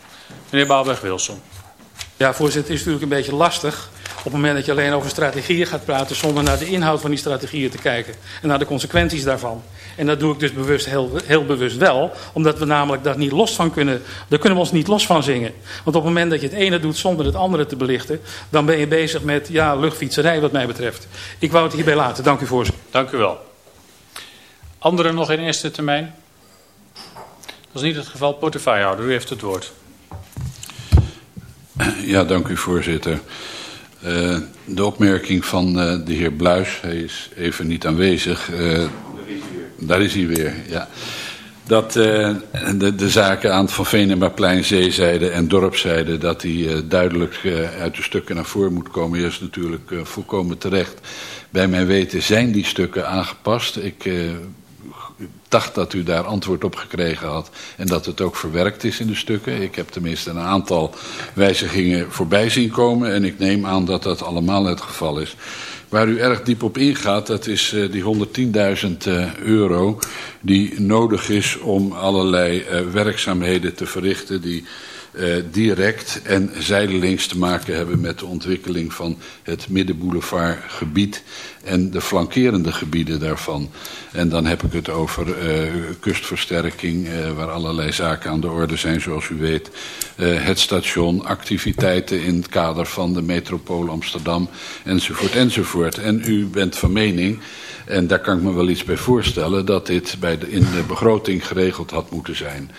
Meneer Baalberg-Wilson. Ja, voorzitter, het is natuurlijk een beetje lastig op het moment dat je alleen over strategieën gaat praten zonder naar de inhoud van die strategieën te kijken en naar de consequenties daarvan. En dat doe ik dus bewust, heel, heel bewust wel, omdat we namelijk daar niet los van kunnen, daar kunnen we ons niet los van zingen. Want op het moment dat je het ene doet zonder het andere te belichten, dan ben je bezig met ja, luchtfietserij wat mij betreft. Ik wou het hierbij laten. Dank u voorzitter. Dank u wel. Anderen nog in eerste termijn? Dat is niet het geval. Portefeuillehouder, u heeft het woord. Ja, dank u voorzitter. Uh, de opmerking van uh, de heer Bluis, hij is even niet aanwezig. Uh, daar is hij weer, ja. Dat de, de, zaken aan het Van Venemaaplein, Zeezijde en Dorpszijde... dat die duidelijk uit de stukken naar voren moet komen... is natuurlijk volkomen terecht. Bij mijn weten zijn die stukken aangepast. Ik dacht dat u daar antwoord op gekregen had en dat het ook verwerkt is in de stukken. Ik heb tenminste een aantal wijzigingen voorbij zien komen en ik neem aan dat dat allemaal het geval is. Waar u erg diep op ingaat, dat is uh, die 110.000 uh, euro die nodig is om allerlei uh, werkzaamheden te verrichten die uh, direct en zijdelings te maken hebben met de ontwikkeling van het Middenboulevardgebied en de flankerende gebieden daarvan. En dan heb ik het over uh, kustversterking, uh, waar allerlei zaken aan de orde zijn, zoals u weet. het station, activiteiten in het kader van de metropool Amsterdam, enzovoort, enzovoort. En u bent van mening en daar kan ik me wel iets bij voorstellen dat dit bij de, in de begroting geregeld had moeten zijn.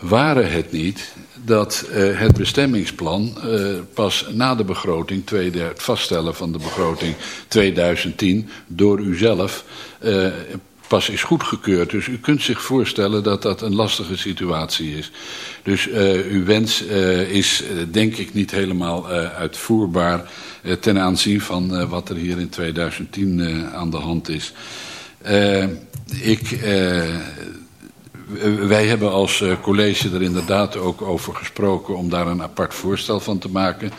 Waren het niet dat uh, het bestemmingsplan uh, pas na de begroting, tweede, het vaststellen van de begroting 2010 door uzelf uh, pas is goedgekeurd. Dus u kunt zich voorstellen dat dat een lastige situatie is. Dus uw wens is denk ik niet helemaal uitvoerbaar ten aanzien van wat er hier in 2010 aan de hand is. ik wij hebben als college er inderdaad ook over gesproken om daar een apart voorstel van te maken.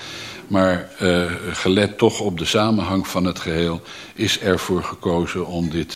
Maar uh, gelet toch op de samenhang van het geheel is ervoor gekozen om dit